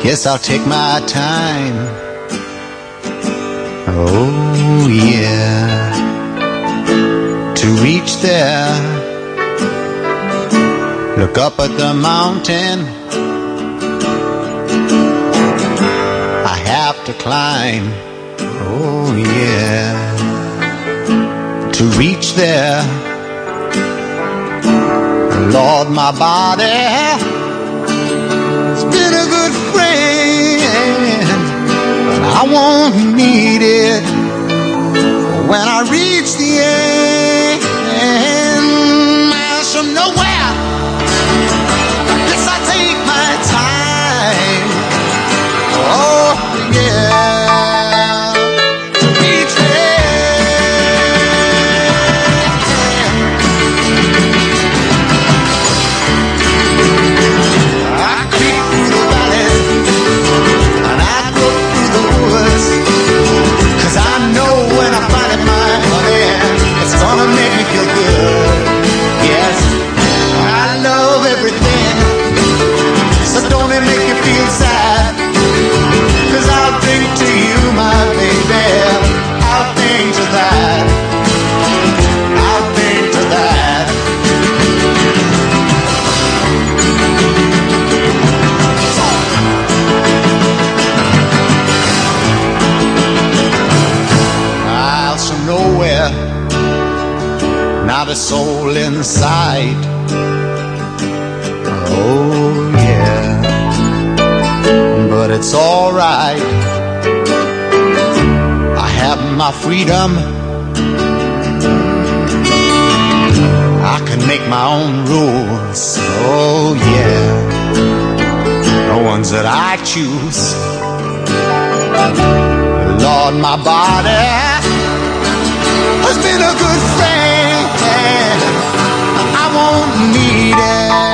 Guess I'll take my time. Oh, yeah. To reach there, look up at the mountain. I have to climb. Oh, yeah. To reach there. Lord, my body has been a good friend, but I won't need it when I reach the end. From nowhere, guess a soul inside. Oh, yeah, but it's alright. I have my freedom. I can make my own rules. Oh, yeah, the ones that I choose. Lord, my body has been a good friend. I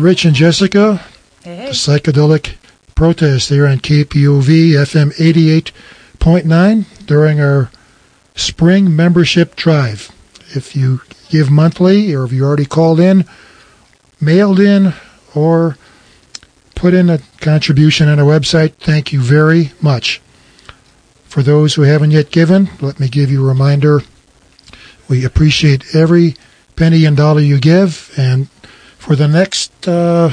Rich and Jessica. The psychedelic protest here on KPOV FM 88.9 during our spring membership drive. If you give monthly or if you already called in, mailed in, or put in a contribution on our website, thank you very much. For those who haven't yet given, let me give you a reminder. We appreciate every penny and dollar you give, and for the next uh,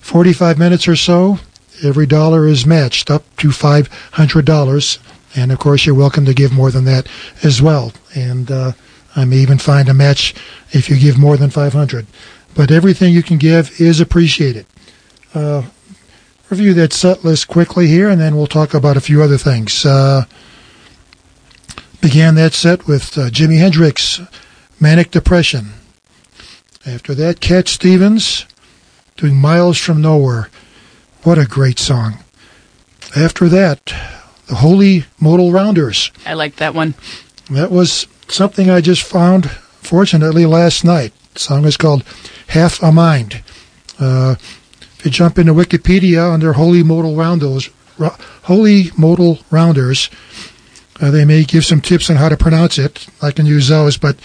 45 minutes or so, every dollar is matched up to $500. And of course, you're welcome to give more than that as well. And uh, I may even find a match if you give more than 500. But everything you can give is appreciated. Uh, review that set list quickly here, and then we'll talk about a few other things. Uh, began that set with uh, Jimi Hendrix, Manic Depression. After that, Cat Stevens doing Miles from Nowhere. What a great song. After that, the Holy Modal Rounders. I like that one. That was something I just found, fortunately, last night. The song is called Half a Mind. Uh, if you jump into Wikipedia under Holy Modal Rounders, Ro- Holy Modal Rounders, uh, they may give some tips on how to pronounce it. I can use those, but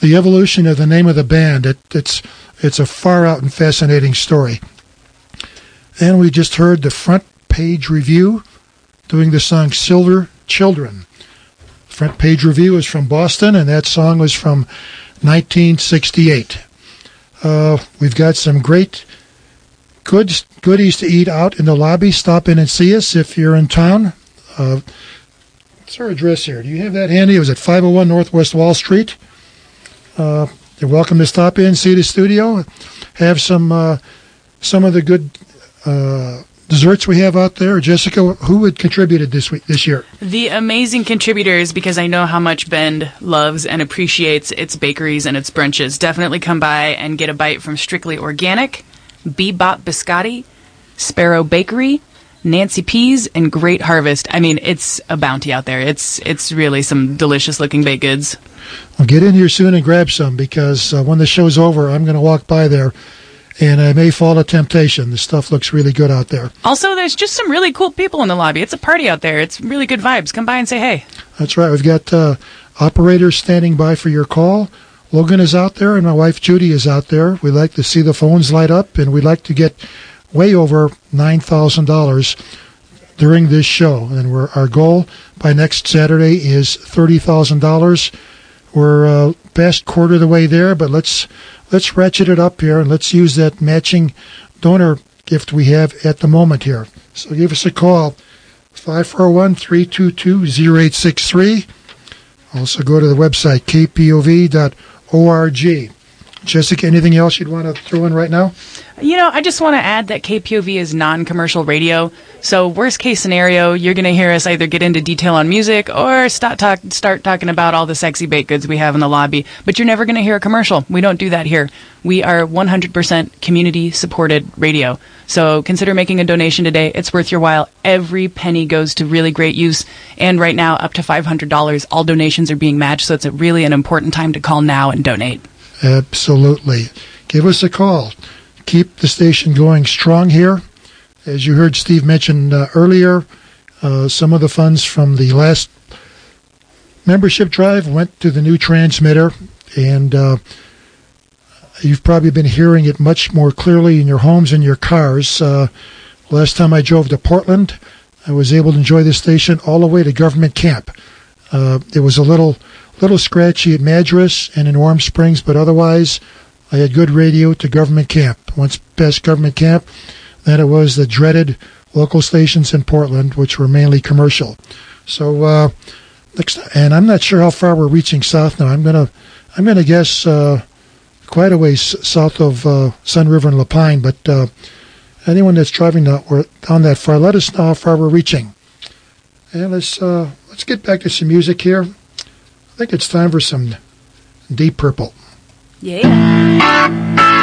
the evolution of the name of the band, it, it's it's a far out and fascinating story. And we just heard the front page review doing the song Silver Children. Front page review is from Boston, and that song was from 1968. Uh, we've got some great good goodies to eat out in the lobby. Stop in and see us if you're in town. Uh, what's our address here? Do you have that handy? It was at 501 Northwest Wall Street. Uh, you're welcome to stop in, see the studio, have some uh, some of the good uh, desserts we have out there. Jessica, who had contributed this week this year? The amazing contributors, because I know how much Bend loves and appreciates its bakeries and its brunches. Definitely come by and get a bite from Strictly Organic, Bebop Biscotti, Sparrow Bakery, Nancy P's, and Great Harvest. I mean, it's a bounty out there. It's it's really some delicious looking baked goods. Well, get in here soon and grab some because uh, when the show's over, I'm going to walk by there, and I may fall to temptation. The stuff looks really good out there. Also, there's just some really cool people in the lobby. It's a party out there. It's really good vibes. Come by and say hey. That's right. We've got uh, operators standing by for your call. Logan is out there, and my wife Judy is out there. We like to see the phones light up, and we'd like to get way over nine thousand dollars during this show. And we're, our goal by next Saturday is thirty thousand dollars. We're uh, past quarter of the way there, but let's let's ratchet it up here and let's use that matching donor gift we have at the moment here. So give us a call 541-322-0863. Also go to the website kpov.org. Jessica, anything else you'd want to throw in right now? You know, I just want to add that KPOV is non commercial radio. So, worst case scenario, you're going to hear us either get into detail on music or start, talk, start talking about all the sexy baked goods we have in the lobby. But you're never going to hear a commercial. We don't do that here. We are 100% community supported radio. So, consider making a donation today. It's worth your while. Every penny goes to really great use. And right now, up to $500. All donations are being matched. So, it's a really an important time to call now and donate. Absolutely. Give us a call. Keep the station going strong here. As you heard Steve mention uh, earlier, uh, some of the funds from the last membership drive went to the new transmitter, and uh, you've probably been hearing it much more clearly in your homes and your cars. Uh, last time I drove to Portland, I was able to enjoy the station all the way to government camp. Uh, it was a little little scratchy at Madras and in Warm Springs, but otherwise, I had good radio to government camp. Once past government camp, then it was the dreaded local stations in Portland, which were mainly commercial. So uh, next, and I'm not sure how far we're reaching south now. I'm gonna, I'm gonna guess uh, quite a ways south of uh, Sunriver and La Pine. But uh, anyone that's driving or down that far, let us know how far we're reaching. And let's uh, let's get back to some music here. I think it's time for some Deep Purple. Yeah.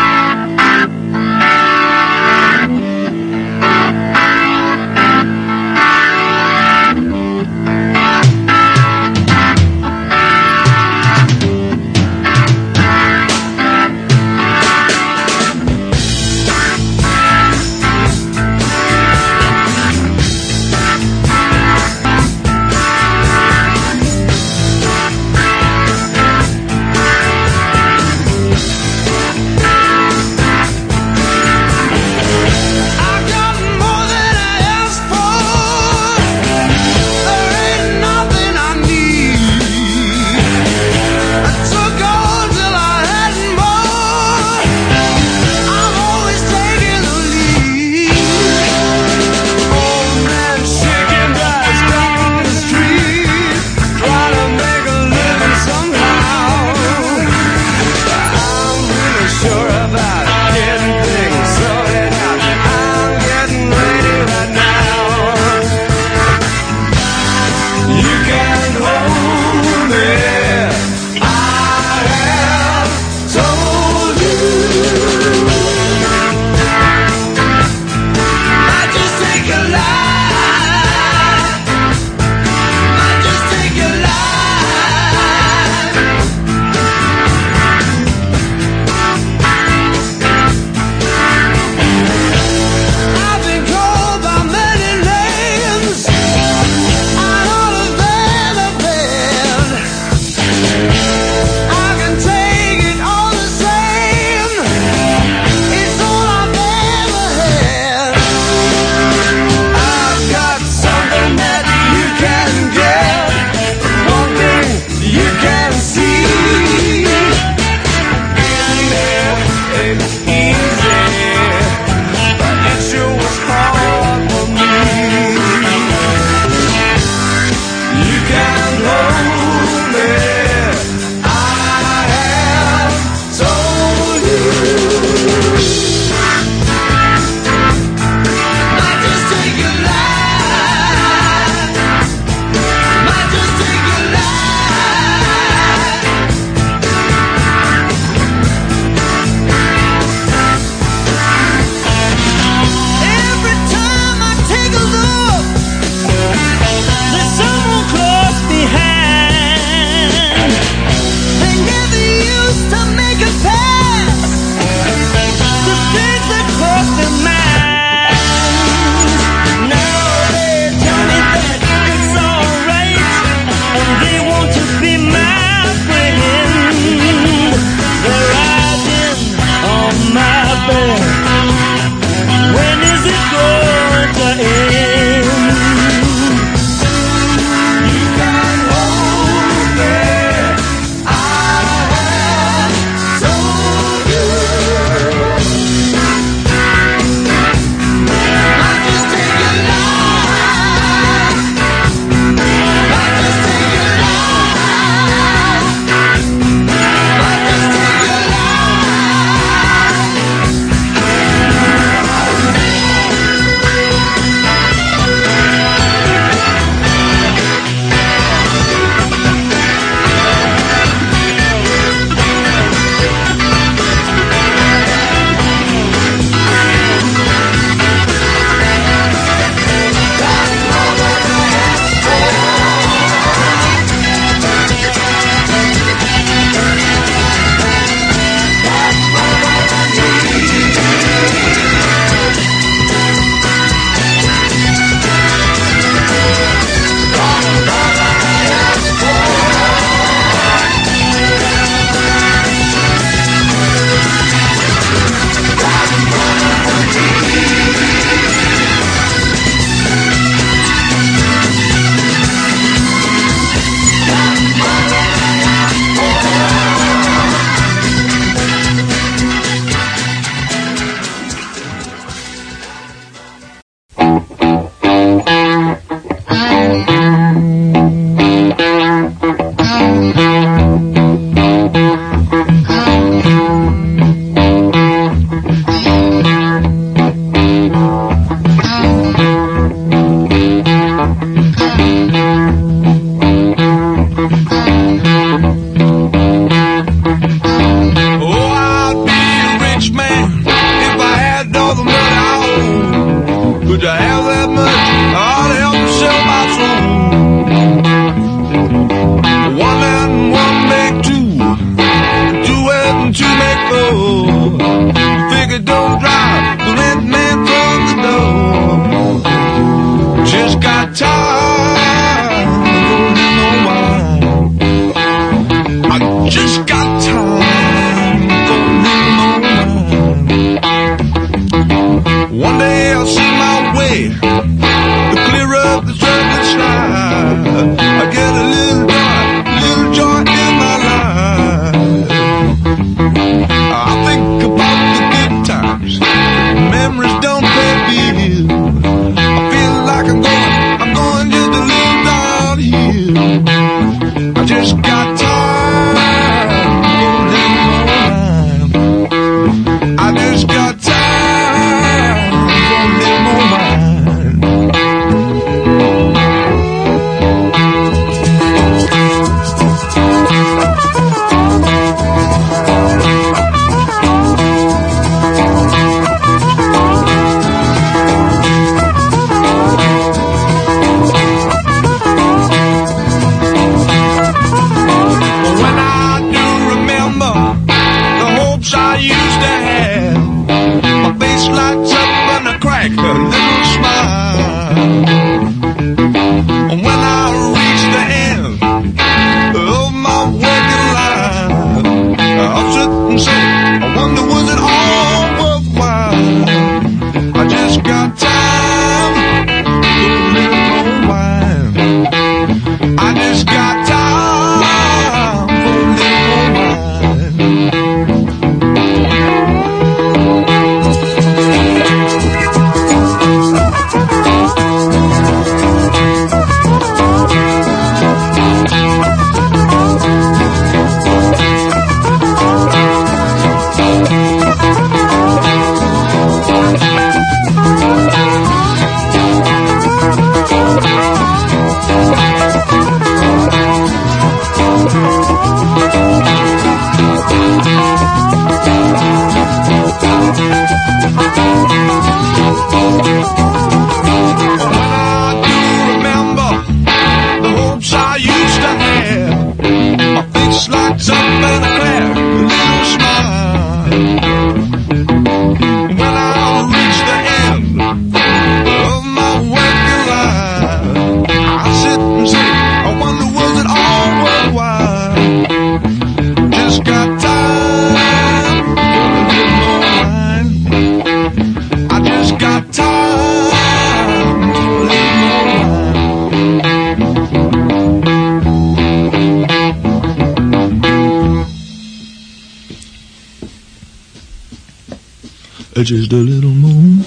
Just a little more.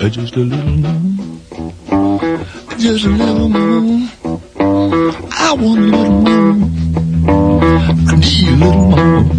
Uh, just a little more. Just a little more. I want a little more. I need a little more.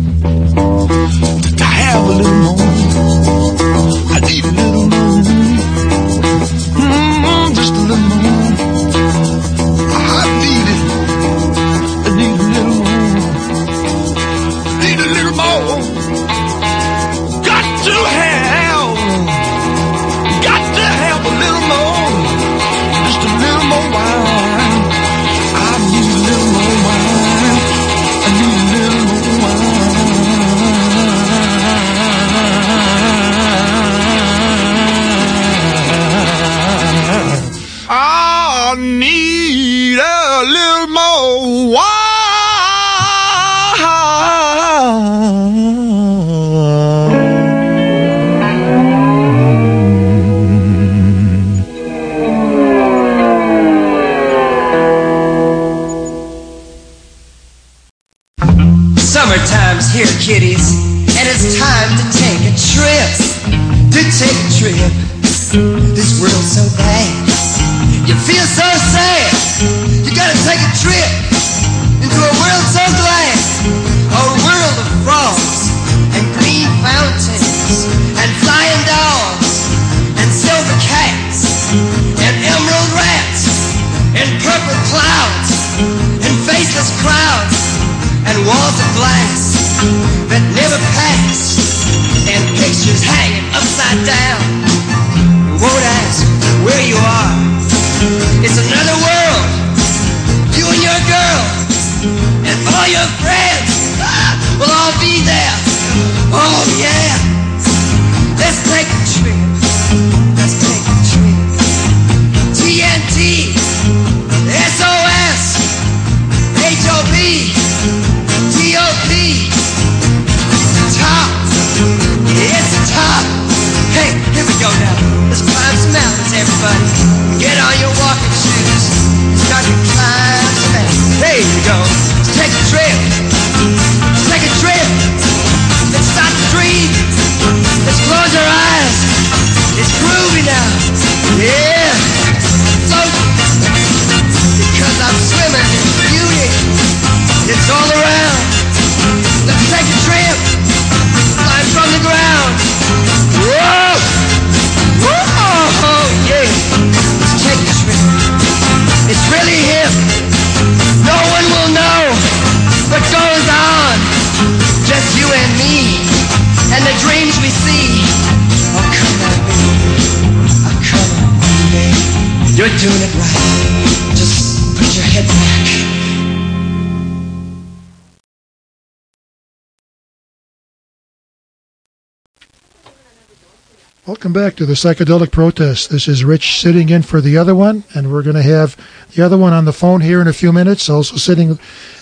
Psychedelic Protest. This is Rich sitting in for the other one, and we're going to have the other one on the phone here in a few minutes. Also sitting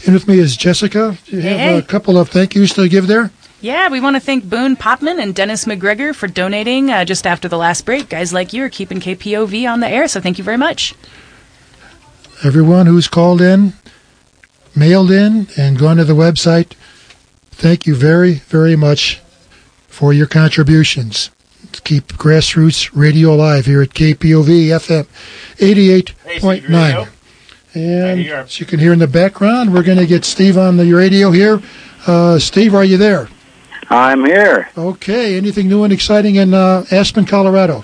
in with me is Jessica. Do you have Hey. a couple of thank yous to give there? Yeah, we want to thank Boone Popman and Dennis McGregor for donating uh, just after the last break. Guys like you are keeping KPOV on the air, so thank you very much. Everyone who's called in, mailed in, and gone to the website, thank you very, very much for your contributions. To keep grassroots radio alive here at KPOV FM 88.9. And as you can hear in the background, we're going to get Steve on the radio here. Uh, Steve, are you there? I'm here. Okay. Anything new and exciting in uh, Aspen, Colorado?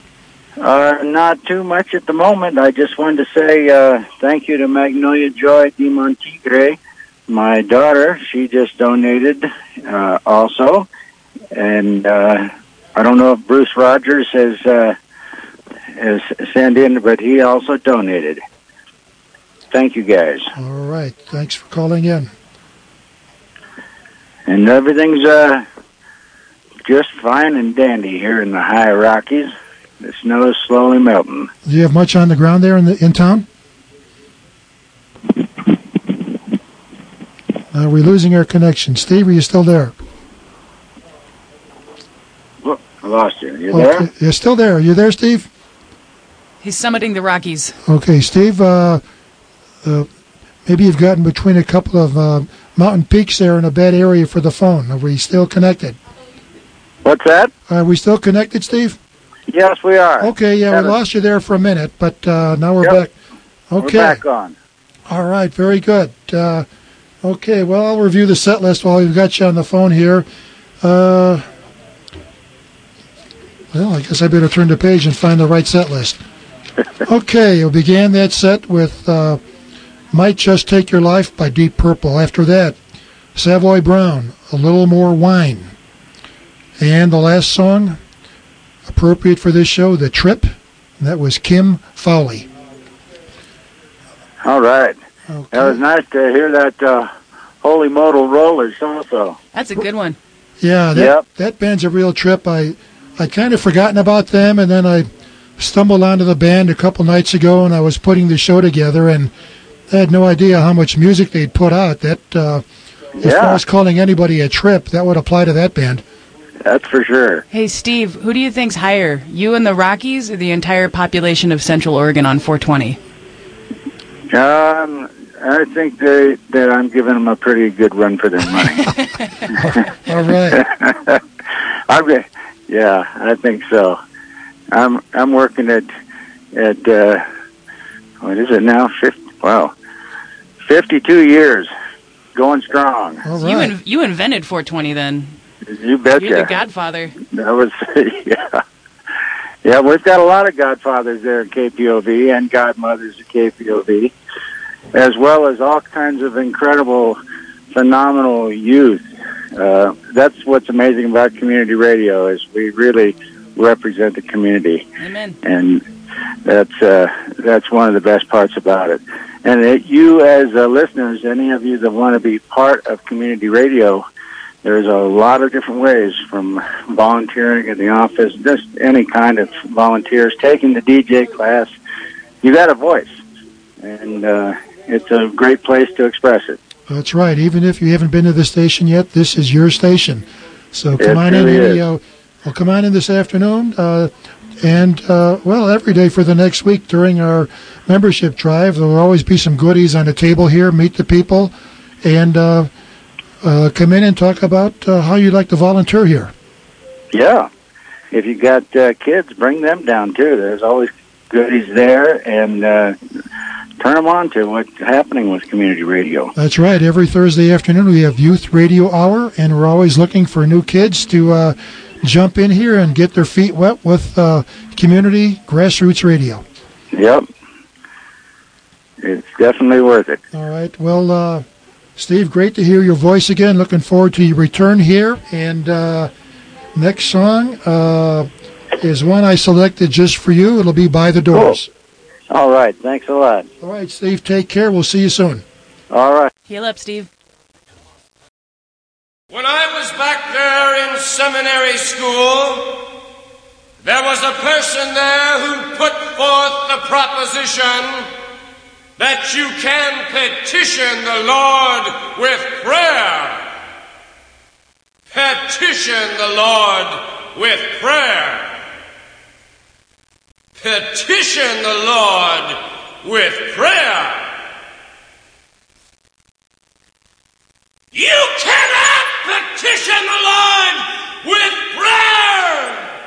Uh, not too much at the moment. I just wanted to say uh, thank you to Magnolia Joy de Montigre, my daughter. She just donated uh, also, and uh, I don't know if Bruce Rogers has uh, has sent in, but he also donated. Thank you guys, All right. Thanks for calling in. and everything's uh, just fine and dandy here in the high Rockies. The snow is slowly melting. Do you have much on the ground there in the in town? Are we losing our connection? Steve, are you still there? Look, I lost you. You there? You're still there. Are you there, Steve? He's summiting the Rockies. Okay, Steve. Uh, uh, maybe you've gotten between a couple of uh, mountain peaks there in a bad area for the phone. Are we still connected? What's that? Are we still connected, Steve? Yes, we are. Okay, yeah, Haven't- we lost you there for a minute, but uh, now we're Yep. back. Okay. We're back on. All right, very good. Uh, okay, well, I'll review the set list while we've got you on the phone here. Well, I guess I better turn the page and find the right set list. Okay, we began that set with uh, Might Just Take Your Life by Deep Purple. After that, Savoy Brown, A Little More Wine. And the last song, appropriate for this show, The Trip, and that was Kim Fowley. All right. It was nice to hear that uh, Holy Modal Rollers also. That's a good one. Yeah, that, Yep. that band's a real trip. I I kind of forgotten about them, and then I stumbled onto the band a couple nights ago, and I was putting the show together, and I had no idea how much music they'd put out. That uh, as Yeah. far as calling anybody a trip, that would apply to that band. That's for sure. Hey, Steve, who do you think's higher, you and the Rockies, or the entire population of Central Oregon on 420? Um, I think they, that I'm giving them a pretty good run for their money. All right. I'm, re- yeah, I think so. I'm I'm working at at uh, what is it now? Fifty. Wow, fifty-two years, going strong. All You in, you invented 420 then. You betcha. You're the godfather. That was yeah. Yeah, we've got a lot of godfathers there at KPOV and godmothers at KPOV, as well as all kinds of incredible, phenomenal youth. Uh, that's what's amazing about community radio is we really represent the community, Amen. and that's uh, that's one of the best parts about it. And it, you, as uh, listeners, any of you that want to be part of community radio, there's a lot of different ways from volunteering in the office, just any kind of volunteers, taking the DJ class. You got a voice, and uh, it's a great place to express it. That's right. Even if you haven't been to the station yet, this is your station. So come It on really in. Any, uh, well, come on in this afternoon, uh, and uh, well, every day for the next week during our membership drive. There will always be some goodies on the table here. Meet the people, and uh, uh, come in and talk about uh, how you'd like to volunteer here. Yeah. If you got uh, kids, bring them down too. There's always goodies there, and uh, turn them on to what's happening with community radio. That's right. Every Thursday afternoon we have Youth Radio Hour, and we're always looking for new kids to uh, jump in here and get their feet wet with uh, community grassroots radio. Yep. It's definitely worth it. All right. Well, uh, Steve, great to hear your voice again. Looking forward to your return here. And uh, next song uh, is one I selected just for you. It'll be By the Doors. All right. Thanks a lot. All right, Steve, take care. We'll see you soon. All right. Heal up, Steve. When I was back there in seminary school, there was a person there who put forth the proposition that you can petition the Lord with prayer. Petition the Lord with prayer. Petition the Lord with prayer. You cannot petition the Lord with prayer.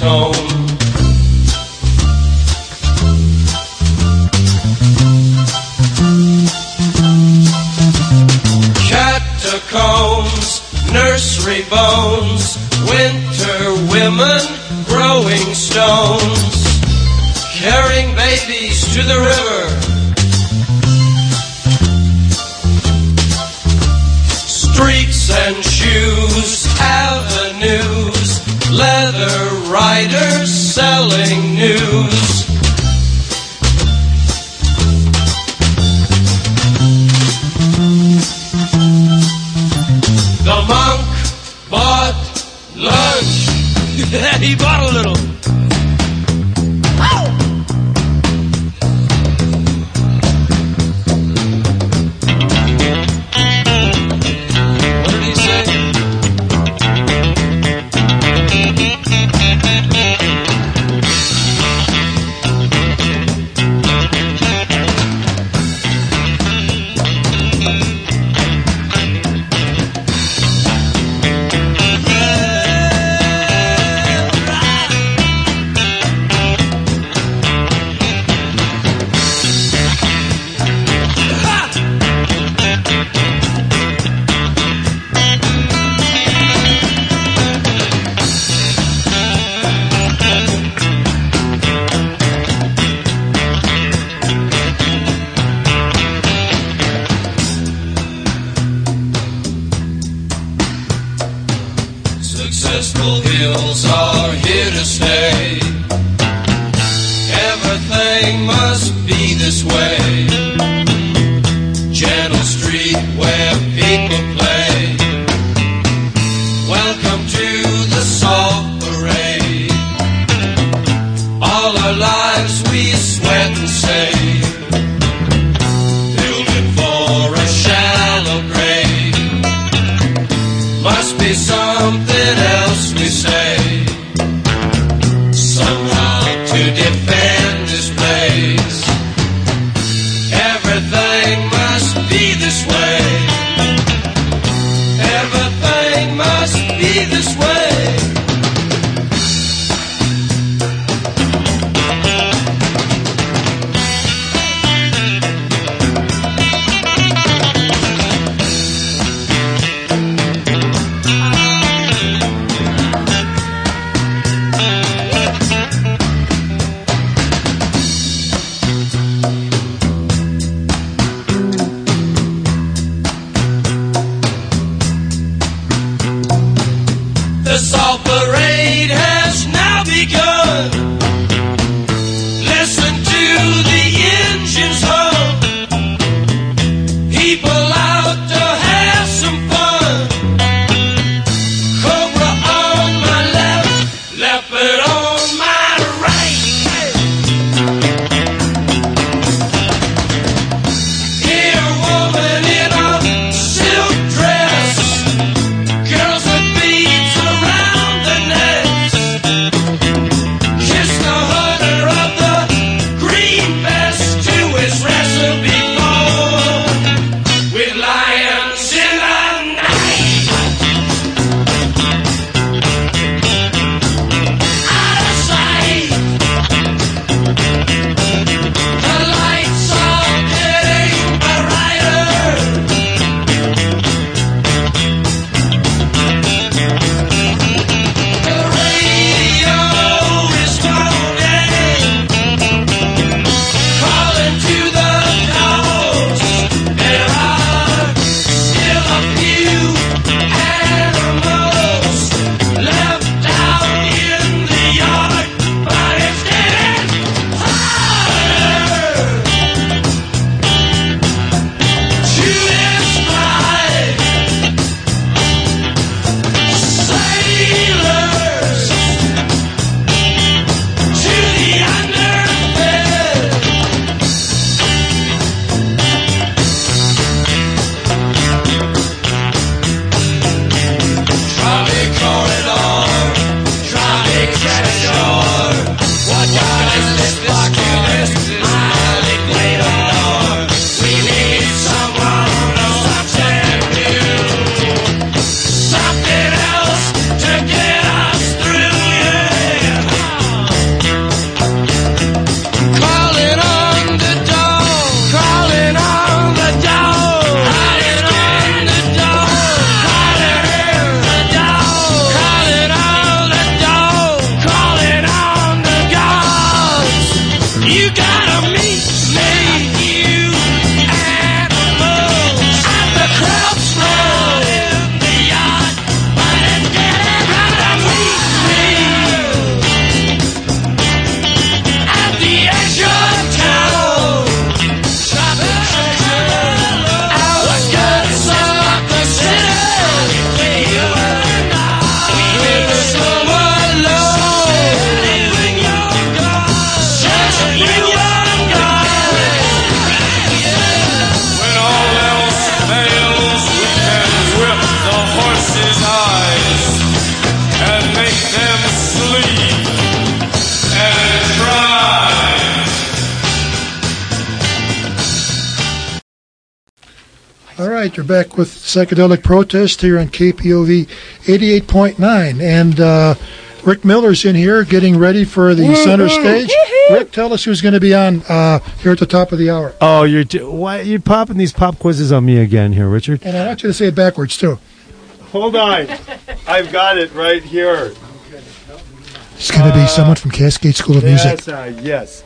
Home. Psychedelic Protest here on KPOV 88.9. And uh, Rick Miller's in here getting ready for the center stage. Rick, tell us who's going to be on uh, here at the top of the hour. Oh, you're d- why you're popping these pop quizzes on me again here, Richard? And I want you to say it backwards, too. Hold on, I've got it right here. It's going to be someone from Cascade School of Music. Yes, uh, yes.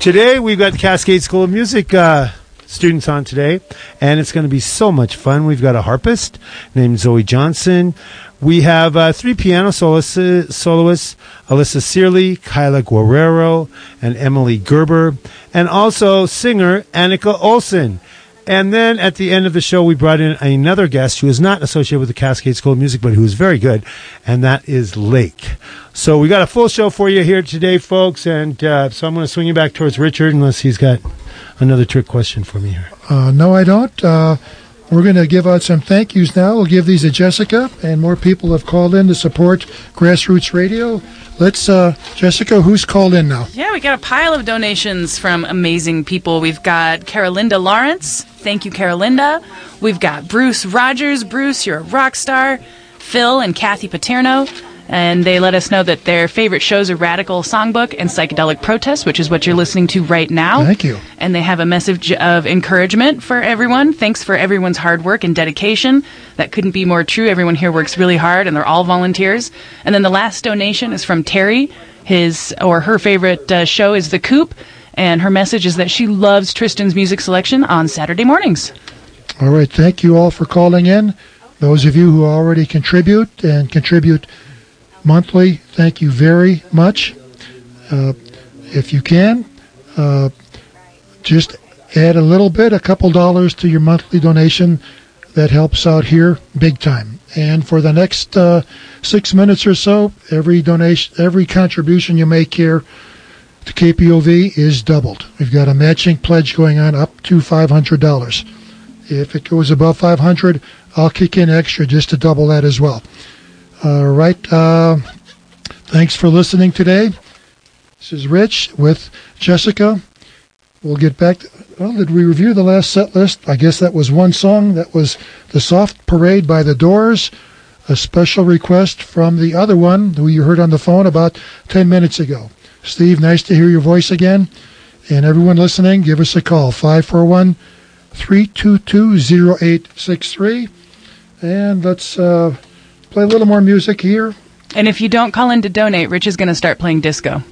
Today we've got Cascade School of Music uh, students on today, and it's going to be so much fun. We've got a harpist named Zoe Johnson. We have uh, three piano soloists, soloists Alyssa Searley, Kyla Guerrero, and Emily Gerber, and also singer Annika Olsen. And then at the end of the show, we brought in another guest who is not associated with the Cascade School of Music, but who is very good, and that is Lake. So we got a full show for you here today, folks. And uh, so I'm going to swing you back towards Richard, unless he's got another trick question for me here. Uh, no, I don't. Uh, we're going to give out some thank yous now. We'll give these to Jessica, and more people have called in to support Grassroots Radio. Let's, uh, Jessica, who's called in now? Yeah, we got a pile of donations from amazing people. We've got Carolinda Lawrence. Thank you, Carolinda. We've got Bruce Rogers. Bruce, you're a rock star. Phil and Kathy Paterno. And they let us know that their favorite shows are Radical Songbook and Psychedelic Protest, which is what you're listening to right now. Thank you. And they have a message of encouragement for everyone. Thanks for everyone's hard work and dedication. That couldn't be more true. Everyone here works really hard and they're all volunteers. And then the last donation is from Terry. His or her favorite uh, show is The Coop. And her message is that she loves Tristan's music selection on Saturday mornings. All right, thank you all for calling in. Those of you who already contribute and contribute monthly, thank you very much. Uh, if you can, uh, just add a little bit, a couple dollars to your monthly donation. That helps out here big time. And for the next uh, six minutes or so, every donation, every contribution you make here to KPOV is doubled. We've got a matching pledge going on up to $500. If it goes above 500, I'll kick in extra just to double that as well. All right. Uh, thanks for listening today. This is Rich with Jessica. We'll get back. To, well, did we review the last set list? I guess that was one song. That was The Soft Parade by The Doors. A special request from the other one who you heard on the phone about 10 minutes ago. Steve, nice to hear your voice again. And everyone listening, give us a call 541 322 0863. And let's uh, play a little more music here. And if you don't call in to donate, Rich is going to start playing disco.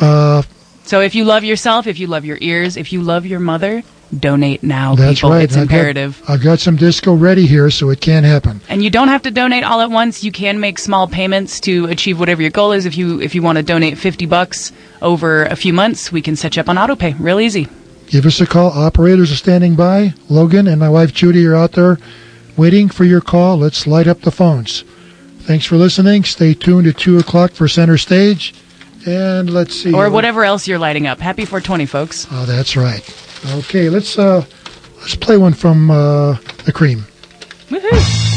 Uh, So if you love yourself, if you love your ears, if you love your mother, donate now, that's people. right. It's I got- imperative. I've got some disco ready here, so it can happen. And you don't have to donate all at once. You can make small payments to achieve whatever your goal is. If you if you want to donate 50 bucks over a few months, we can set you up on autopay. Real easy. Give us a call. Operators are standing by. Logan and my wife Judy are out there waiting for your call. Let's light up the phones. Thanks for listening. Stay tuned at 2 o'clock for Center Stage. And let's see. Or whatever else you're lighting up. Happy 420, folks. Oh, that's right. Okay, let's uh, let's play one from uh, the Cream. Woohoo!